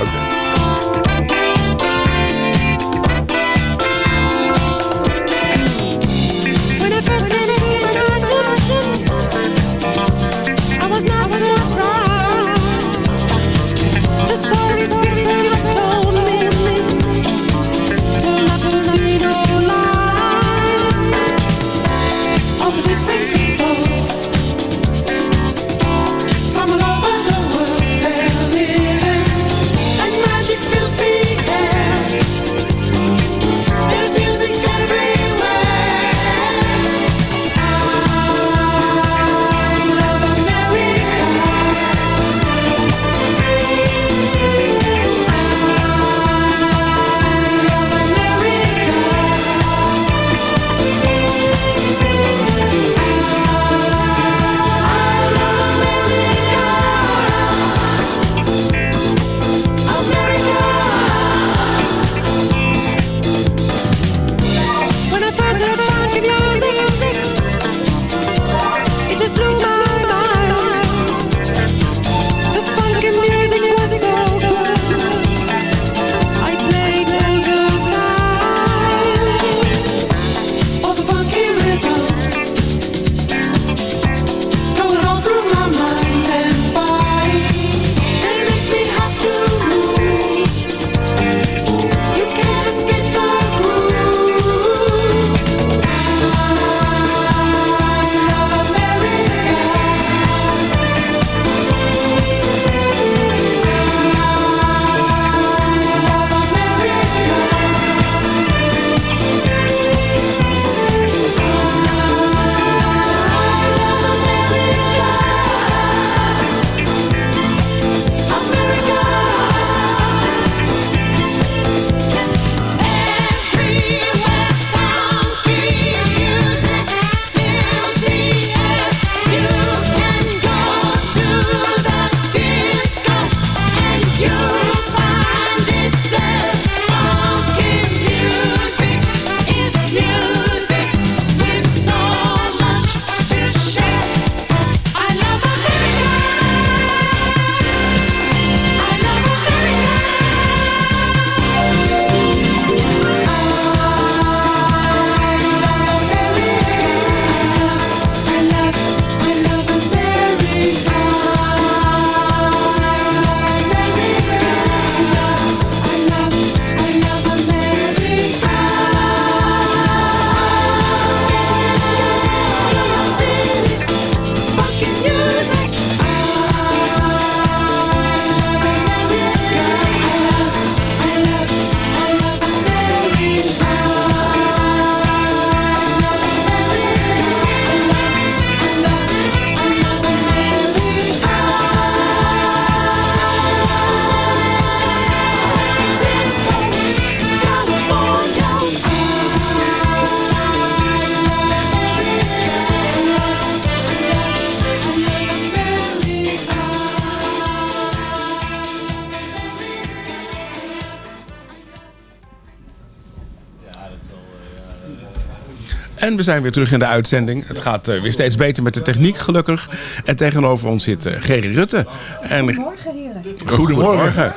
En we zijn weer terug in de uitzending. Het gaat eh, weer steeds beter met de techniek, gelukkig. En tegenover ons zit uh, Gerry Rutte. En, Goedemorgen, heren. Goedemorgen.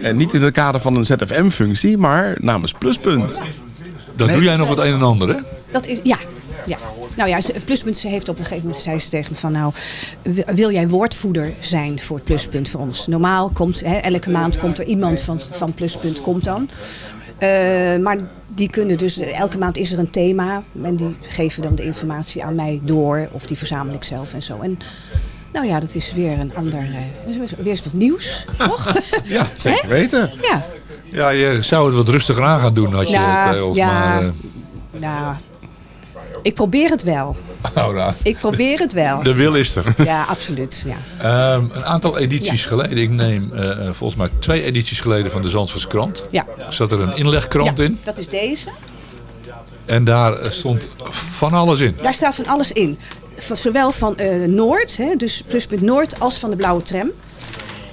En niet in het kader van een ZFM-functie, maar namens Pluspunt. Dat Nee. doe jij nog het een en ander, hè? Dat is, ja. ja. Nou ja, Pluspunt ze heeft op een gegeven moment zei ze tegen me van nou, wi- wil jij woordvoerder zijn voor het Pluspunt voor ons? Normaal komt, hè, elke maand komt er iemand van, van Pluspunt komt dan. Eh, maar die kunnen dus, elke maand is er een thema en die geven dan de informatie aan mij door of die verzamel ik zelf en zo. En nou ja, dat is weer een ander, eh, weer eens wat nieuws, toch? Ja, zeker weten. Ja. Ja, je zou het wat rustiger aan gaan doen, had je Ja, het, eh, of ja. maar... eh, Nou, ik probeer het wel. nou, nou, Ik probeer het wel. de wil is er. Ja, absoluut. Ja. Ehm, een aantal edities Ja. geleden, ik neem eh, eh, volgens mij twee edities geleden van de Zandvoorts krant. Ja. Zat er een inlegkrant Ja, in. Dat is deze. En daar eh, stond van alles in. Daar staat van alles in. Zowel van Noord, hè, dus pluspunt Noord, als van de blauwe tram.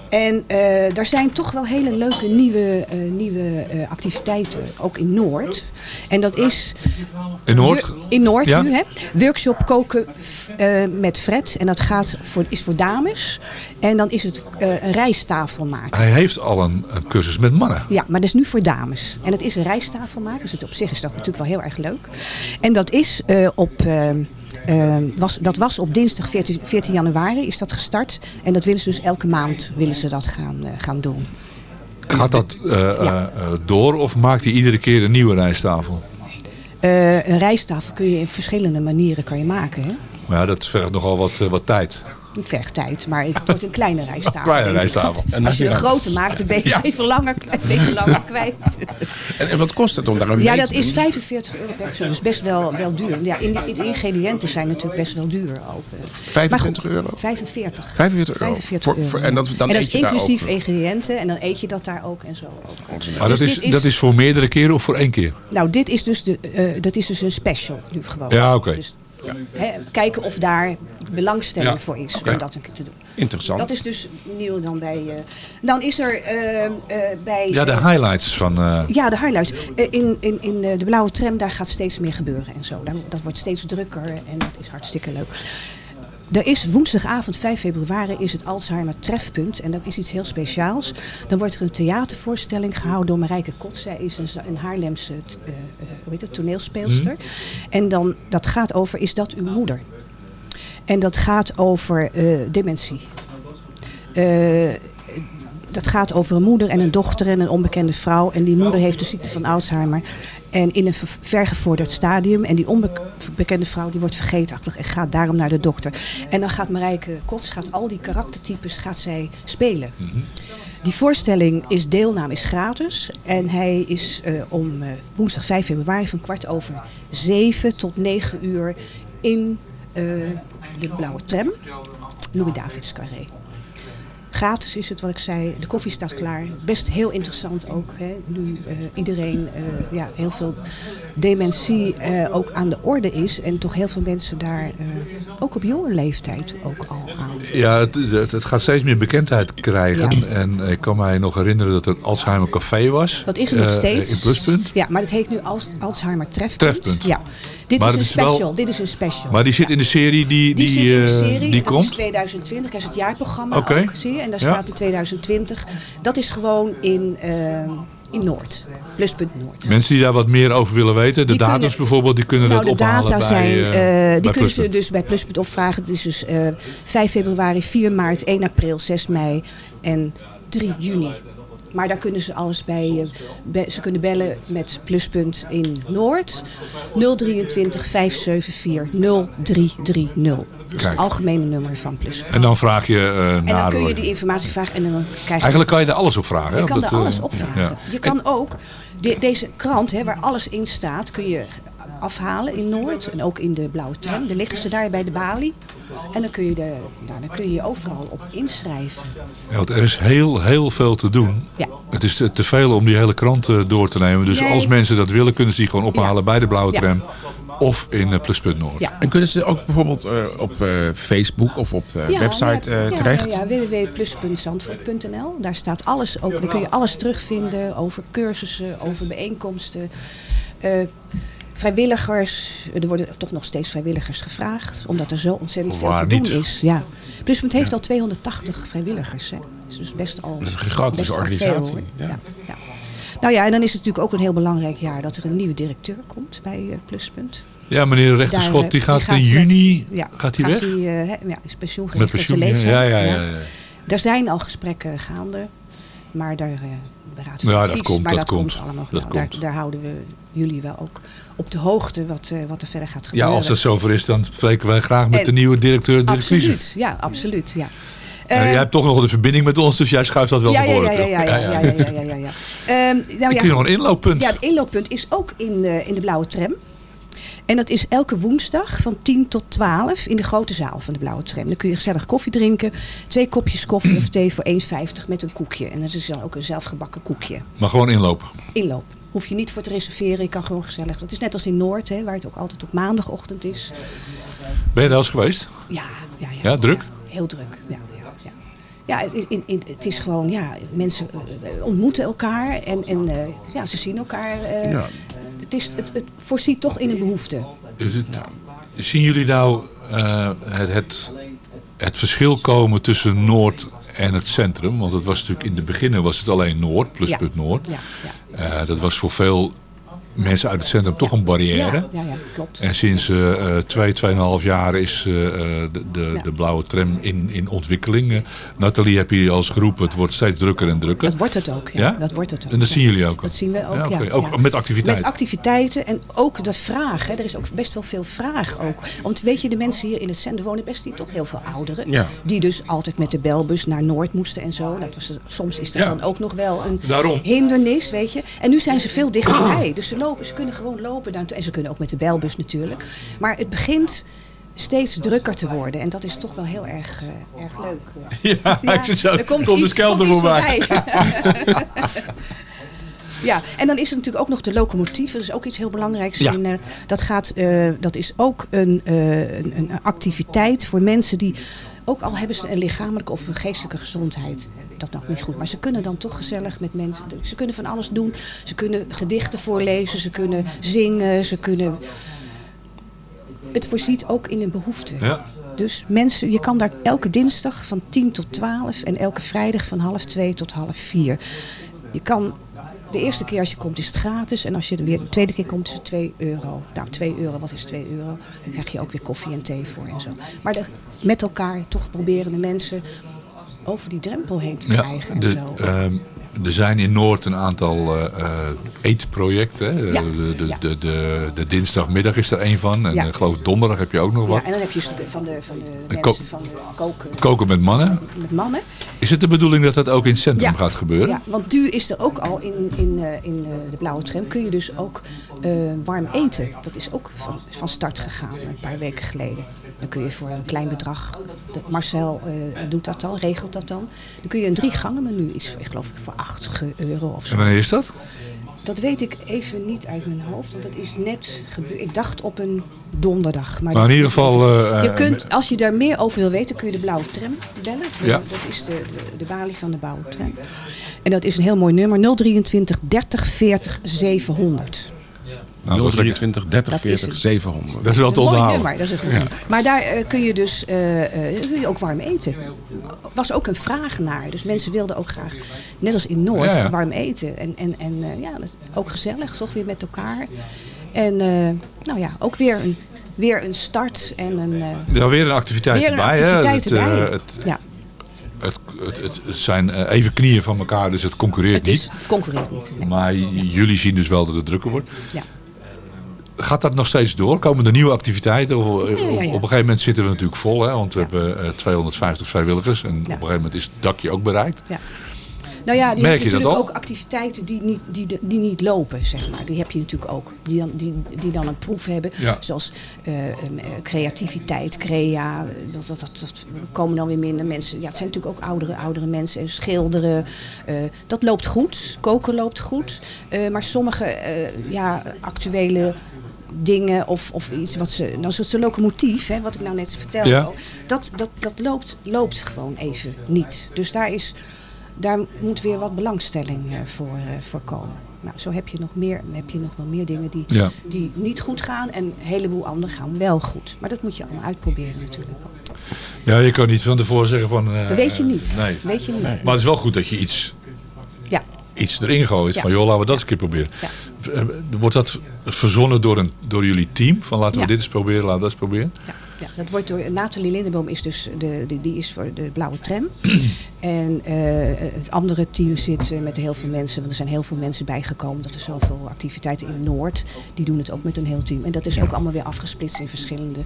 En eh daar zijn toch wel hele leuke nieuwe, nieuwe activiteiten, ook in Noord. En dat is... In Noord? In Noord Ja. nu, hè. Workshop koken eh, met Fred. En dat gaat voor, is voor dames. En dan is het eh, een rijsttafel maken. Hij heeft al een, een cursus met mannen. Ja, maar dat is nu voor dames. En het is een rijsttafel maken. Dus het, op zich is dat natuurlijk wel heel erg leuk. En dat is eh, op... was, dat was op dinsdag 14, 14 januari is dat gestart. En dat willen ze dus elke maand willen ze dat gaan, gaan doen. Gaat dat eh, eh, eh, door of maakt hij iedere keer een nieuwe rijsttafel? Eh, een rijsttafel kun je in verschillende manieren kan je maken. Hè? Maar ja, dat vergt nogal wat, wat tijd. Vergt tijd, maar het wordt een kleine rijsttafel. Kleine En Als je een grote maakt, dan ben je even langer, je langer kwijt. En, en wat kost het om daar een Ja, dat is doen? 45 euro per persoon. Dus best wel, wel duur. Ja, in, de ingrediënten zijn natuurlijk best wel duur ook. eh. 25 Maar goed, euro? 45. 45 euro. 45 Voor- euro. voor- en dat- dan en dat eet is inclusief ook- ingrediënten en dan eet je dat daar ook en zo ook. Maar Dus dat, is- dat is voor meerdere keren of voor één keer? Nou, dit is dus, de, eh, dat is dus een special nu gewoon. Ja, oké. Dus, hè, kijken of daar belangstelling Ja, voor is om dat een keer te doen. Interessant. Dat is dus nieuw dan bij... eh, dan is er eh, eh, bij... Ja, de highlights van... eh, ja, de highlights. In, in, in de blauwe tram, daar gaat steeds meer gebeuren en zo. Daar- Dat wordt steeds drukker en dat is hartstikke leuk. Er is woensdagavond 5 februari is het Alzheimer Trefpunt. En dat is iets heel speciaals. Dan wordt er een theatervoorstelling gehouden door Marijke Kot. Zij is een, een Haarlemse eh, hoe heet het, toneelspeelster. En dan, dat gaat over, is dat uw moeder? En dat gaat over eh, dementie. Eh, dat gaat over een moeder en een dochter en een onbekende vrouw. En die moeder heeft de ziekte van Alzheimer. En in een ver- vergevorderd stadium. En die onbekende vrouw die wordt vergeetachtig en gaat daarom naar de dokter. En dan gaat Marijke Kots gaat al die karaktertypes gaat zij spelen. Die voorstelling is deelname is gratis. En hij is eh, om eh, woensdag 5 februari van kwart over 7 tot 9 uur in eh, de blauwe tram. Louis Davids Carré. Gratis is het wat ik zei. De koffie staat klaar. Best heel interessant ook. Hè. Nu eh, iedereen eh, ja, heel veel dementie eh, ook aan de orde is. En toch heel veel mensen daar ook op jonge leeftijd ook al aan. Ja, het, het, het gaat steeds meer bekendheid krijgen. En ik kan mij nog herinneren dat het Alzheimer Café was. Dat is er nog steeds. In Pluspunt. Ja, maar het heet nu Al- Alzheimer Trefpunt. Trefpunt. Ja. Dit Maar is een wel- special. Dit is een special. Maar die zit in de serie die, Die, die, zit in de eh, serie, die dat komt. is 2020, dat is het jaarprogramma Oké. ook, zie je? En daar Ja. staat in 2020. Dat is gewoon in, eh, in Noord, pluspunt Noord. Mensen die daar wat meer over willen weten. De Die kunnen- bijvoorbeeld, die kunnen nou, dat de ophalen data bij, zijn, eh, eh, bij die kunnen ze dus bij Pluspunt opvragen. Het is dus eh 5 februari, 4 maart, 1 april, 6 mei en 3 juni. Maar daar kunnen ze alles bij. eh, be- ze kunnen bellen met Pluspunt in Noord. 023 574 0330. Dat is het algemene nummer van Pluspunt. En dan vraag je eh, En dan naar... kun je die informatie vragen en dan krijg je... Eigenlijk kan je daar alles op vragen. hè, Je kan er eh, alles op vragen. ja. Je kan ook de- deze krant, hè, waar alles in staat, kun je afhalen in Noord. En ook in de blauwe tram. Dan liggen ze daar bij de balie. En dan kun je, de, nou, dan kun je je overal op inschrijven. Ja, want er is heel, heel veel te doen. Ja. Het is te, te veel om die hele krant eh, door te nemen. Dus Nee. als mensen dat willen, kunnen ze die gewoon ophalen bij de Blauwe Ja. Tram. Of in eh, Pluspunt Noord. Ja. En kunnen ze ook bijvoorbeeld eh, op eh, Facebook of op de Ja, website ja, eh, ja, terecht? Ja, ja, www.plus.zandvoort.nl. Daar staat alles ook. Daar kun je alles terugvinden over cursussen, over bijeenkomsten. Vrijwilligers, er worden toch nog steeds vrijwilligers gevraagd, omdat er zo ontzettend veel te doen is. Ja. Pluspunt heeft al 280 vrijwilligers. Hè. Dat is dus best al. Dat is een gigantische best organisatie, Veel, ja. Ja, ja. Nou ja, en dan is het natuurlijk ook een heel belangrijk jaar dat er een nieuwe directeur komt bij eh, Pluspunt. Ja, meneer Daar, Rechterschot, eh, die gaat in met- juni ja, gaat hij weg? Eh, ja, is Met pensioengerechtigde pensioen? Ja, ja, ja. ja. Er zijn al gesprekken gaande, maar daar uh, beraad Ja, dat komt, maar dat dat, komt. allemaal Dat wel. Daar, komt. daar houden we jullie wel ook op de hoogte wat, eh, wat er verder gaat Ja, gebeuren. als dat zover is, dan spreken wij graag met En- de nieuwe directeur en directrice. Absoluut, ja, absoluut. Ja. Eh, jij hebt toch nog de verbinding met ons, dus jij schuift dat wel ja, naar ja, voren ja, ja, ja, ja, ja, ja, ja, ja, ja. Ehm, nou Ik ja, nog een inlooppunt. Ja, het inlooppunt is ook in, eh, in de Blauwe Tram. En dat is elke woensdag van 10 tot 12 in de grote zaal van de Blauwe Tram. Dan kun je gezellig koffie drinken. Twee kopjes koffie of thee voor 1,50 met een koekje. En dat is dan ook een zelfgebakken koekje. Maar gewoon inlopen. Inloop. Hoef je niet voor te reserveren. Je kan gewoon gezellig. Het is net als in Noord, hè, waar het ook altijd op maandagochtend is. Ben je daar eens geweest? Ja, ja, ja. Ja, druk? Heel druk. Ja, ja, ja. ja het, is, in, in, het is gewoon, ja, mensen eh, ontmoeten elkaar en, en eh, ja, ze zien elkaar. eh, Ja. het, is, het, het voorziet toch in een behoefte. Het- Zien jullie nou eh, het, het, het verschil komen tussen Noord en het centrum? Want het was natuurlijk in de beginnen was het alleen Noord, pluspunt Noord. Ja, Eh, dat was voor veel mensen uit het centrum toch een barrière. Ja, ja, ja, klopt. En sinds eh, twee, tweeënhalf jaar is eh, de, de, de blauwe tram in, in ontwikkeling. Nathalie, heb je al eens geroepen, het wordt steeds drukker en drukker. Dat wordt het ook, ja. Dat wordt het ook. En dat zien jullie ook? Dat zien we ook, oké. Ook met activiteiten? Met activiteiten en ook de vraag. Hè. Er is ook best wel veel vraag ook. Want weet je, de mensen hier in het centrum wonen best die toch heel veel ouderen. Ja. Die dus altijd met de belbus naar Noord moesten en zo. Dat was, soms is dat dan ook nog wel een Daarom. hindernis, weet je. En nu zijn ze veel dichterbij. Dus ze, lopen, ze kunnen gewoon lopen. En ze kunnen ook met de belbus natuurlijk. Maar het begint steeds drukker te worden. En dat is toch wel heel erg, eh, erg leuk. Ja, ik zit zo. er komt, komt de iets- skelter komt iets voorbij. Ja, en dan is er natuurlijk ook nog de locomotief. Dat is ook iets heel belangrijks. Ja. Eh, dat, gaat, eh, dat is ook een, een, een activiteit voor mensen die... Ook al hebben ze een lichamelijke of een geestelijke gezondheid. Dat nog niet goed. Maar ze kunnen dan toch gezellig met mensen... Ze kunnen van alles doen. Ze kunnen gedichten voorlezen. Ze kunnen zingen. Ze kunnen... Het voorziet ook in een behoefte. Ja. Dus mensen, je kan daar elke dinsdag van 10 tot 12 en elke vrijdag van half 2 tot half 4. Je kan, de eerste keer als je komt is het gratis en als je er weer de tweede keer komt is het 2 euro. Nou, 2 euro, wat is 2 euro? Dan krijg je ook weer koffie en thee voor en zo. Maar de, met elkaar toch proberen de mensen over die drempel heen te Ja, krijgen en de, zo. Er zijn in Noord een aantal eh, eh, eetprojecten. Ja, De, de, ja. de, de, dinsdagmiddag is er één van. En Ja. ik geloof donderdag heb je ook nog wat. Ja, en dan heb je stu- van de, van de mensen van de koken Koken met mannen. met mannen. Is het de bedoeling dat dat ook in het centrum gaat gebeuren? Ja, want nu is er ook al in, in, eh, in eh, de blauwe tram kun je dus ook eh, warm eten. Dat is ook van, van start gegaan een paar weken geleden. Dan kun je voor een klein bedrag, Marcel eh, doet dat dan, regelt dat dan. Dan kun je een drie gangen menu, iets ik geloof voor 8 euro of zo. En wanneer is dat? Dat weet ik even niet uit mijn hoofd, want dat is net gebeurd. Ik dacht op een donderdag. Maar, Maar in ieder geval, eh, je eh, kunt, als je daar meer over wil weten, kun je de blauwe tram bellen. Ja. Dat is de, de, de balie van de blauwe tram. En dat is een heel mooi nummer, 023 30 40 700. Nou, dat is lekker. 023 30 Dat is 40 het. 700. Dat is wel te onthouden. nummer, dat is een goed nummer. Maar daar eh, kun je dus eh, eh, kun je ook warm eten. was ook een vraag naar. Dus mensen wilden ook graag, net als in Noord, Ja, ja. warm eten. En, en, en ja, dat is ook gezellig, toch weer met elkaar. En eh, nou ja, ook weer een, weer een start en een... eh, Ja, weer een activiteit weer een erbij. activiteit hè? Het, erbij. het, ja, het, het, het, zijn even knieën van elkaar, dus het concurreert het, is, niet. het concurreert niet. Nee. Maar jullie zien dus wel dat het drukker wordt. Ja. Gaat dat nog steeds door? Komen er nieuwe activiteiten? Of, eh, Ja, ja, ja. Op een gegeven moment zitten we natuurlijk vol, hè? want we hebben eh, 250 vrijwilligers. En op een gegeven moment is het dakje ook bereikt. Ja. Nou ja, die Merk hebben je natuurlijk ook activiteiten die niet, die, die niet lopen, zeg maar. Die heb je natuurlijk ook. Die dan, die, die dan een proef hebben. Ja. Zoals eh, eh, creativiteit, crea. Dat, dat, dat, dat komen dan weer minder mensen. Ja, het zijn natuurlijk ook oudere, oudere mensen. En schilderen. eh, dat loopt goed. Koken loopt goed. Eh, maar sommige eh, ja, actuele dingen of, of iets wat ze... Nou, zoals de locomotief, hè, wat ik nou net vertelde. Ja. Dat, dat, dat loopt, loopt gewoon even niet. Dus daar, is, daar moet weer wat belangstelling eh, voor, eh, voor komen. Nou, zo heb je nog, meer, heb je nog wel meer dingen die, Ja. die niet goed gaan. En een heleboel andere gaan wel goed. Maar dat moet je allemaal uitproberen natuurlijk ook. Ja, je kan niet van tevoren zeggen van... eh, Dat weet je niet. Nee. Weet je niet. Maar het is wel goed dat je iets, Ja. iets erin gooit. Ja. Van joh, laten we dat eens een keer proberen. Eh, Wordt dat verzonnen door, een, door jullie team? Van laten we Ja. dit eens proberen, laten we dat eens proberen? Ja, dat wordt door Nathalie Lindeboom is dus de, de, die is voor de blauwe tram. en eh, het andere team zit eh, met heel veel mensen, want er zijn heel veel mensen bijgekomen. Dat er zoveel activiteiten in Noord. Die doen het ook met een heel team. En dat is ook allemaal weer afgesplitst in verschillende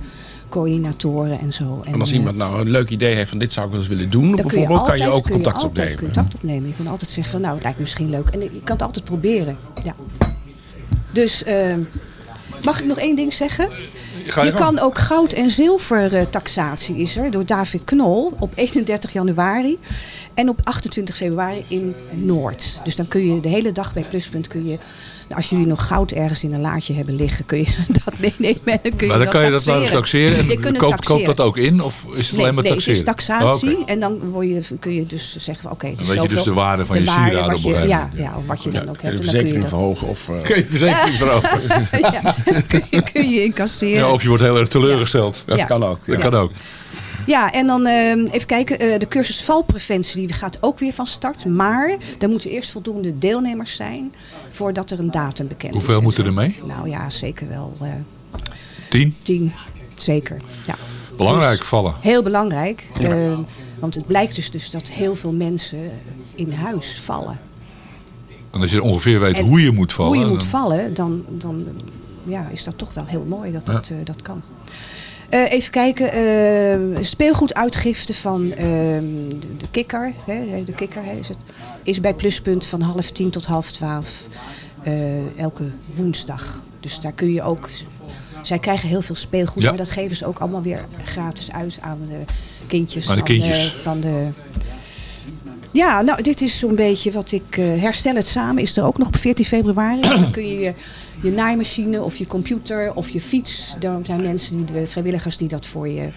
coördinatoren en zo. En als eh, iemand nou een leuk idee heeft van dit zou ik wel eens willen doen, dan kun je bijvoorbeeld, altijd, kan je ook kun contact altijd opnemen. contact opnemen. Je kunt altijd zeggen van nou, het lijkt me misschien leuk. En je kan het altijd proberen. Ja. Dus eh, mag ik nog één ding zeggen? Je kan ook goud- en zilver eh, taxatie is er door David Knol op 31 januari en op 28 februari in Noord. Dus dan kun je de hele dag bij Pluspunt kun je, als jullie nog goud ergens in een laadje hebben liggen, kun je dat meenemen en dan kun je maar dan dat kan je dat taxeren. laten taxeren. En koop, taxeren. dat ook in? Of is het Nee, alleen maar nee, het taxeren? is taxatie Oh, en dan word je, kun je dus zeggen van oké, het is Dan weet je dus zoveel- de waarde van je waarde sieraden op Ja, ja, of wat je dan ook hebt. en dan kun je verzekering dat- verhogen of... eh, Kun je verzekering verhogen? ja, dat kun je, kun je incasseren. Ja, of je wordt heel erg teleurgesteld. Dat Ja. kan ook. Dat kan ook. Ja, en dan eh, even kijken. eh, de cursus valpreventie die gaat ook weer van start. Maar er moeten eerst voldoende deelnemers zijn voordat er een datum bekend is. Hoeveel en moeten er mee? Nou ja, zeker wel eh Tien? tien. Zeker, ja. Belangrijk, Dus vallen. Heel belangrijk. eh, want het blijkt dus, dus dat heel veel mensen in huis vallen. En als je ongeveer weet En hoe je moet vallen. Hoe je moet dan- vallen, dan, dan ja, is dat toch wel heel mooi dat dat, eh, dat kan. Eh, even kijken, eh, speelgoeduitgifte van ehm, de, de kikker, hè, de kikker hè, is, het, is bij Pluspunt van half tien tot half twaalf eh, elke woensdag. Dus daar kun je ook, zij krijgen heel veel speelgoed, Ja. maar dat geven ze ook allemaal weer gratis uit aan de kindjes. Aan de van, de ja, nou, dit is zo'n beetje wat ik... eh, herstel het samen is er ook nog op 14 februari. Dus dan kun je je, je naaimachine of je computer of je fiets... Er zijn mensen, die, de vrijwilligers die dat voor je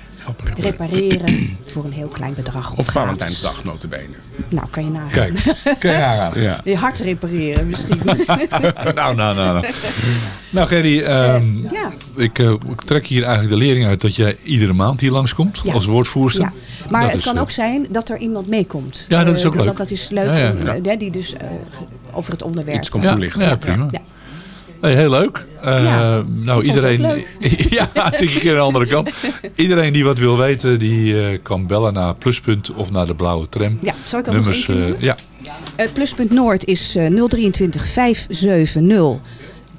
repareren. voor een heel klein bedrag. Of. Valentijnsdag, notabene. Nou, kan je nagaan. Kijk, kan je nagaan. Ja. Je hart repareren misschien. nou, nou, nou. Nou, nou Gerry, ehm, ja. ik, eh, ik trek hier eigenlijk de lering uit dat jij iedere maand hier langskomt Ja. als woordvoerster. Ja. Maar Dat het kan eh, ook zijn dat er iemand meekomt. Ja, dat is Eh, ook leuk. Want dat is leuk. Ja, ja. om, Ja. eh, hè, die dus eh, over het onderwerp... Iets komt toelichten. ja, prima. Hey, heel leuk. Eh, Ja, nou, ik vond het iedereen. ja, zit ik keer aan de andere kant. Iedereen die wat wil weten, die eh, kan bellen naar Pluspunt of naar de blauwe tram. Ja, zal ik dat Nummers, nog keer eh, ja. Eh, pluspunt Noord is eh, 023 570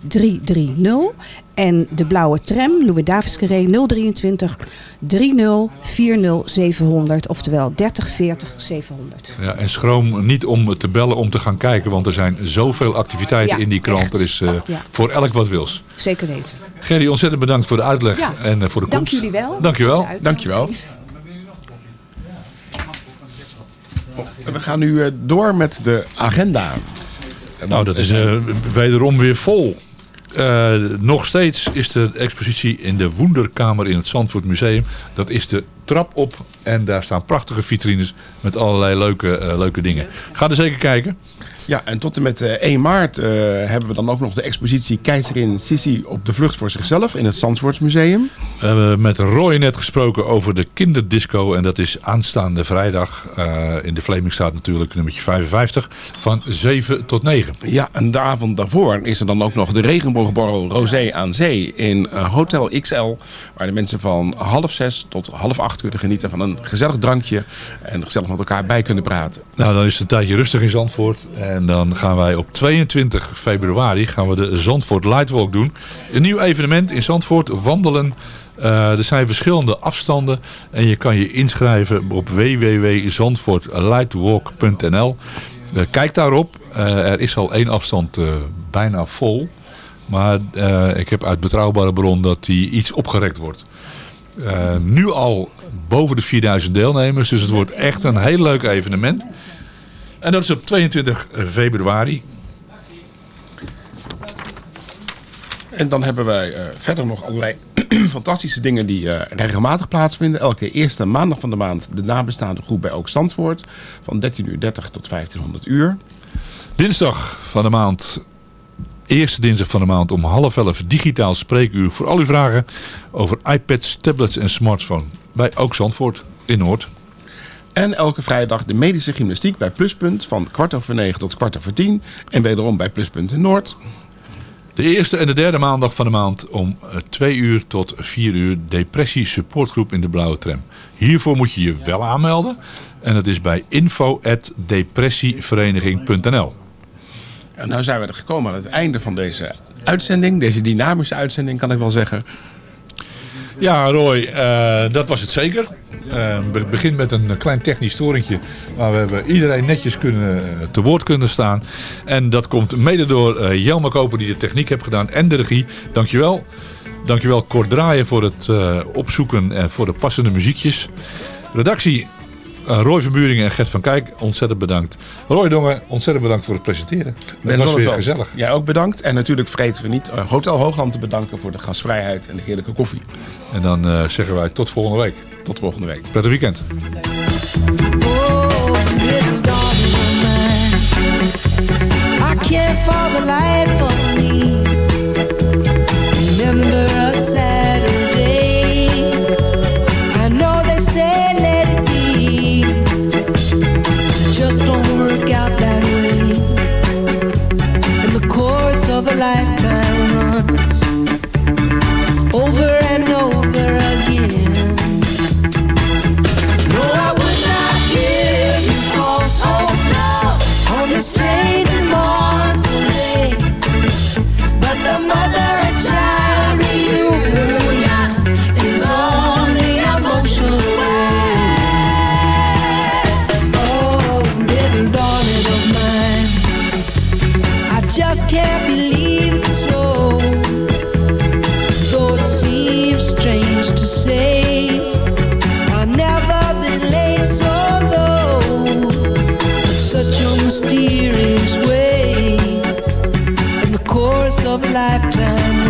330. En de blauwe tram, Louis Davids Carré 023 30 40 700. Oftewel 30 40 700. Ja, en schroom niet om te bellen om te gaan kijken, want er zijn zoveel activiteiten Ja, in die krant. echt. Er is eh, Ja. voor elk wat wils. Zeker weten. Gerry, ontzettend bedankt voor de uitleg Ja. en eh, voor de Dank komst. jullie wel. Dankjewel. Dankjewel. We gaan nu eh, door met de agenda. Nou, dat is eh, wederom weer vol. Eh, nog steeds is er expositie in de Woenderkamer in het Zandvoort Museum. Dat is de trap op en daar staan prachtige vitrines met allerlei leuke, eh, leuke dingen. Ga er zeker kijken. Ja, en tot en met eh, 1 maart eh, hebben we dan ook nog de expositie Keizerin Sissi op de vlucht voor zichzelf in het Zandvoortsmuseum. We hebben met Roy net gesproken over de kinderdisco. En dat is aanstaande vrijdag eh, in de Vlemingstraat natuurlijk, nummertje 55, van 7 tot 9. Ja, en de avond daarvoor is er dan ook nog de regenboogborrel Rosé aan Zee in eh, Hotel XL. Waar de mensen van half zes tot half acht kunnen genieten van een gezellig drankje. En gezellig met elkaar bij kunnen praten. Nou, dan is het een tijdje rustig in Zandvoort. En dan gaan wij op 22 februari gaan we de Zandvoort Lightwalk doen. Een nieuw evenement in Zandvoort, wandelen. Eh, er zijn verschillende afstanden. En je kan je inschrijven op www.zandvoortlightwalk.nl Eh, Kijk daarop. Eh, er is al één afstand bijna vol. Maar ik heb uit betrouwbare bron dat die iets opgerekt wordt. Nu al boven de 4000 deelnemers. Dus het wordt echt een heel leuk evenement. En dat is op 22 februari. En dan hebben wij eh, verder nog allerlei fantastische dingen die eh, regelmatig plaatsvinden. Elke eerste maandag van de maand de nabestaande groep bij Ook Zandvoort. Van 13.30 uur tot 1500 uur. Dinsdag van de maand eerste dinsdag van de maand om half elf digitaal spreekuur voor al uw vragen over iPads, tablets en smartphone. Bij Ook Zandvoort in Noord. En elke vrijdag de medische gymnastiek bij Pluspunt van kwart over negen tot kwart over tien. En wederom bij Pluspunt in Noord. De eerste en de derde maandag van de maand om eh, 2 uur tot 4 uur depressie supportgroep in de blauwe tram. Hiervoor moet je je wel aanmelden. En dat is bij info.depressievereniging.nl En nou zijn we er gekomen aan het einde van deze uitzending. Deze dynamische uitzending kan ik wel zeggen. Ja, Roy, eh, dat was het zeker. Eh, we beginnen met een klein technisch torentje waar we hebben iedereen netjes kunnen, eh, te woord kunnen staan. En dat komt mede door eh Jelmer Koper die de techniek heeft gedaan en de regie. Dankjewel. Dankjewel Kort Draaien voor het opzoeken en voor de passende muziekjes. Redactie eh, Roy van Buringen en Gert van Kijk, ontzettend bedankt. Roy Dongen, ontzettend bedankt voor het presenteren. Het Ben was weer gezellig. Jij ook bedankt. En natuurlijk vergeten we niet eh, Hotel Hoogland te bedanken voor de gastvrijheid en de heerlijke koffie. En dan eh, zeggen wij tot volgende week. Tot volgende week. Prettig weekend. I time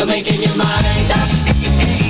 you're making your mind up.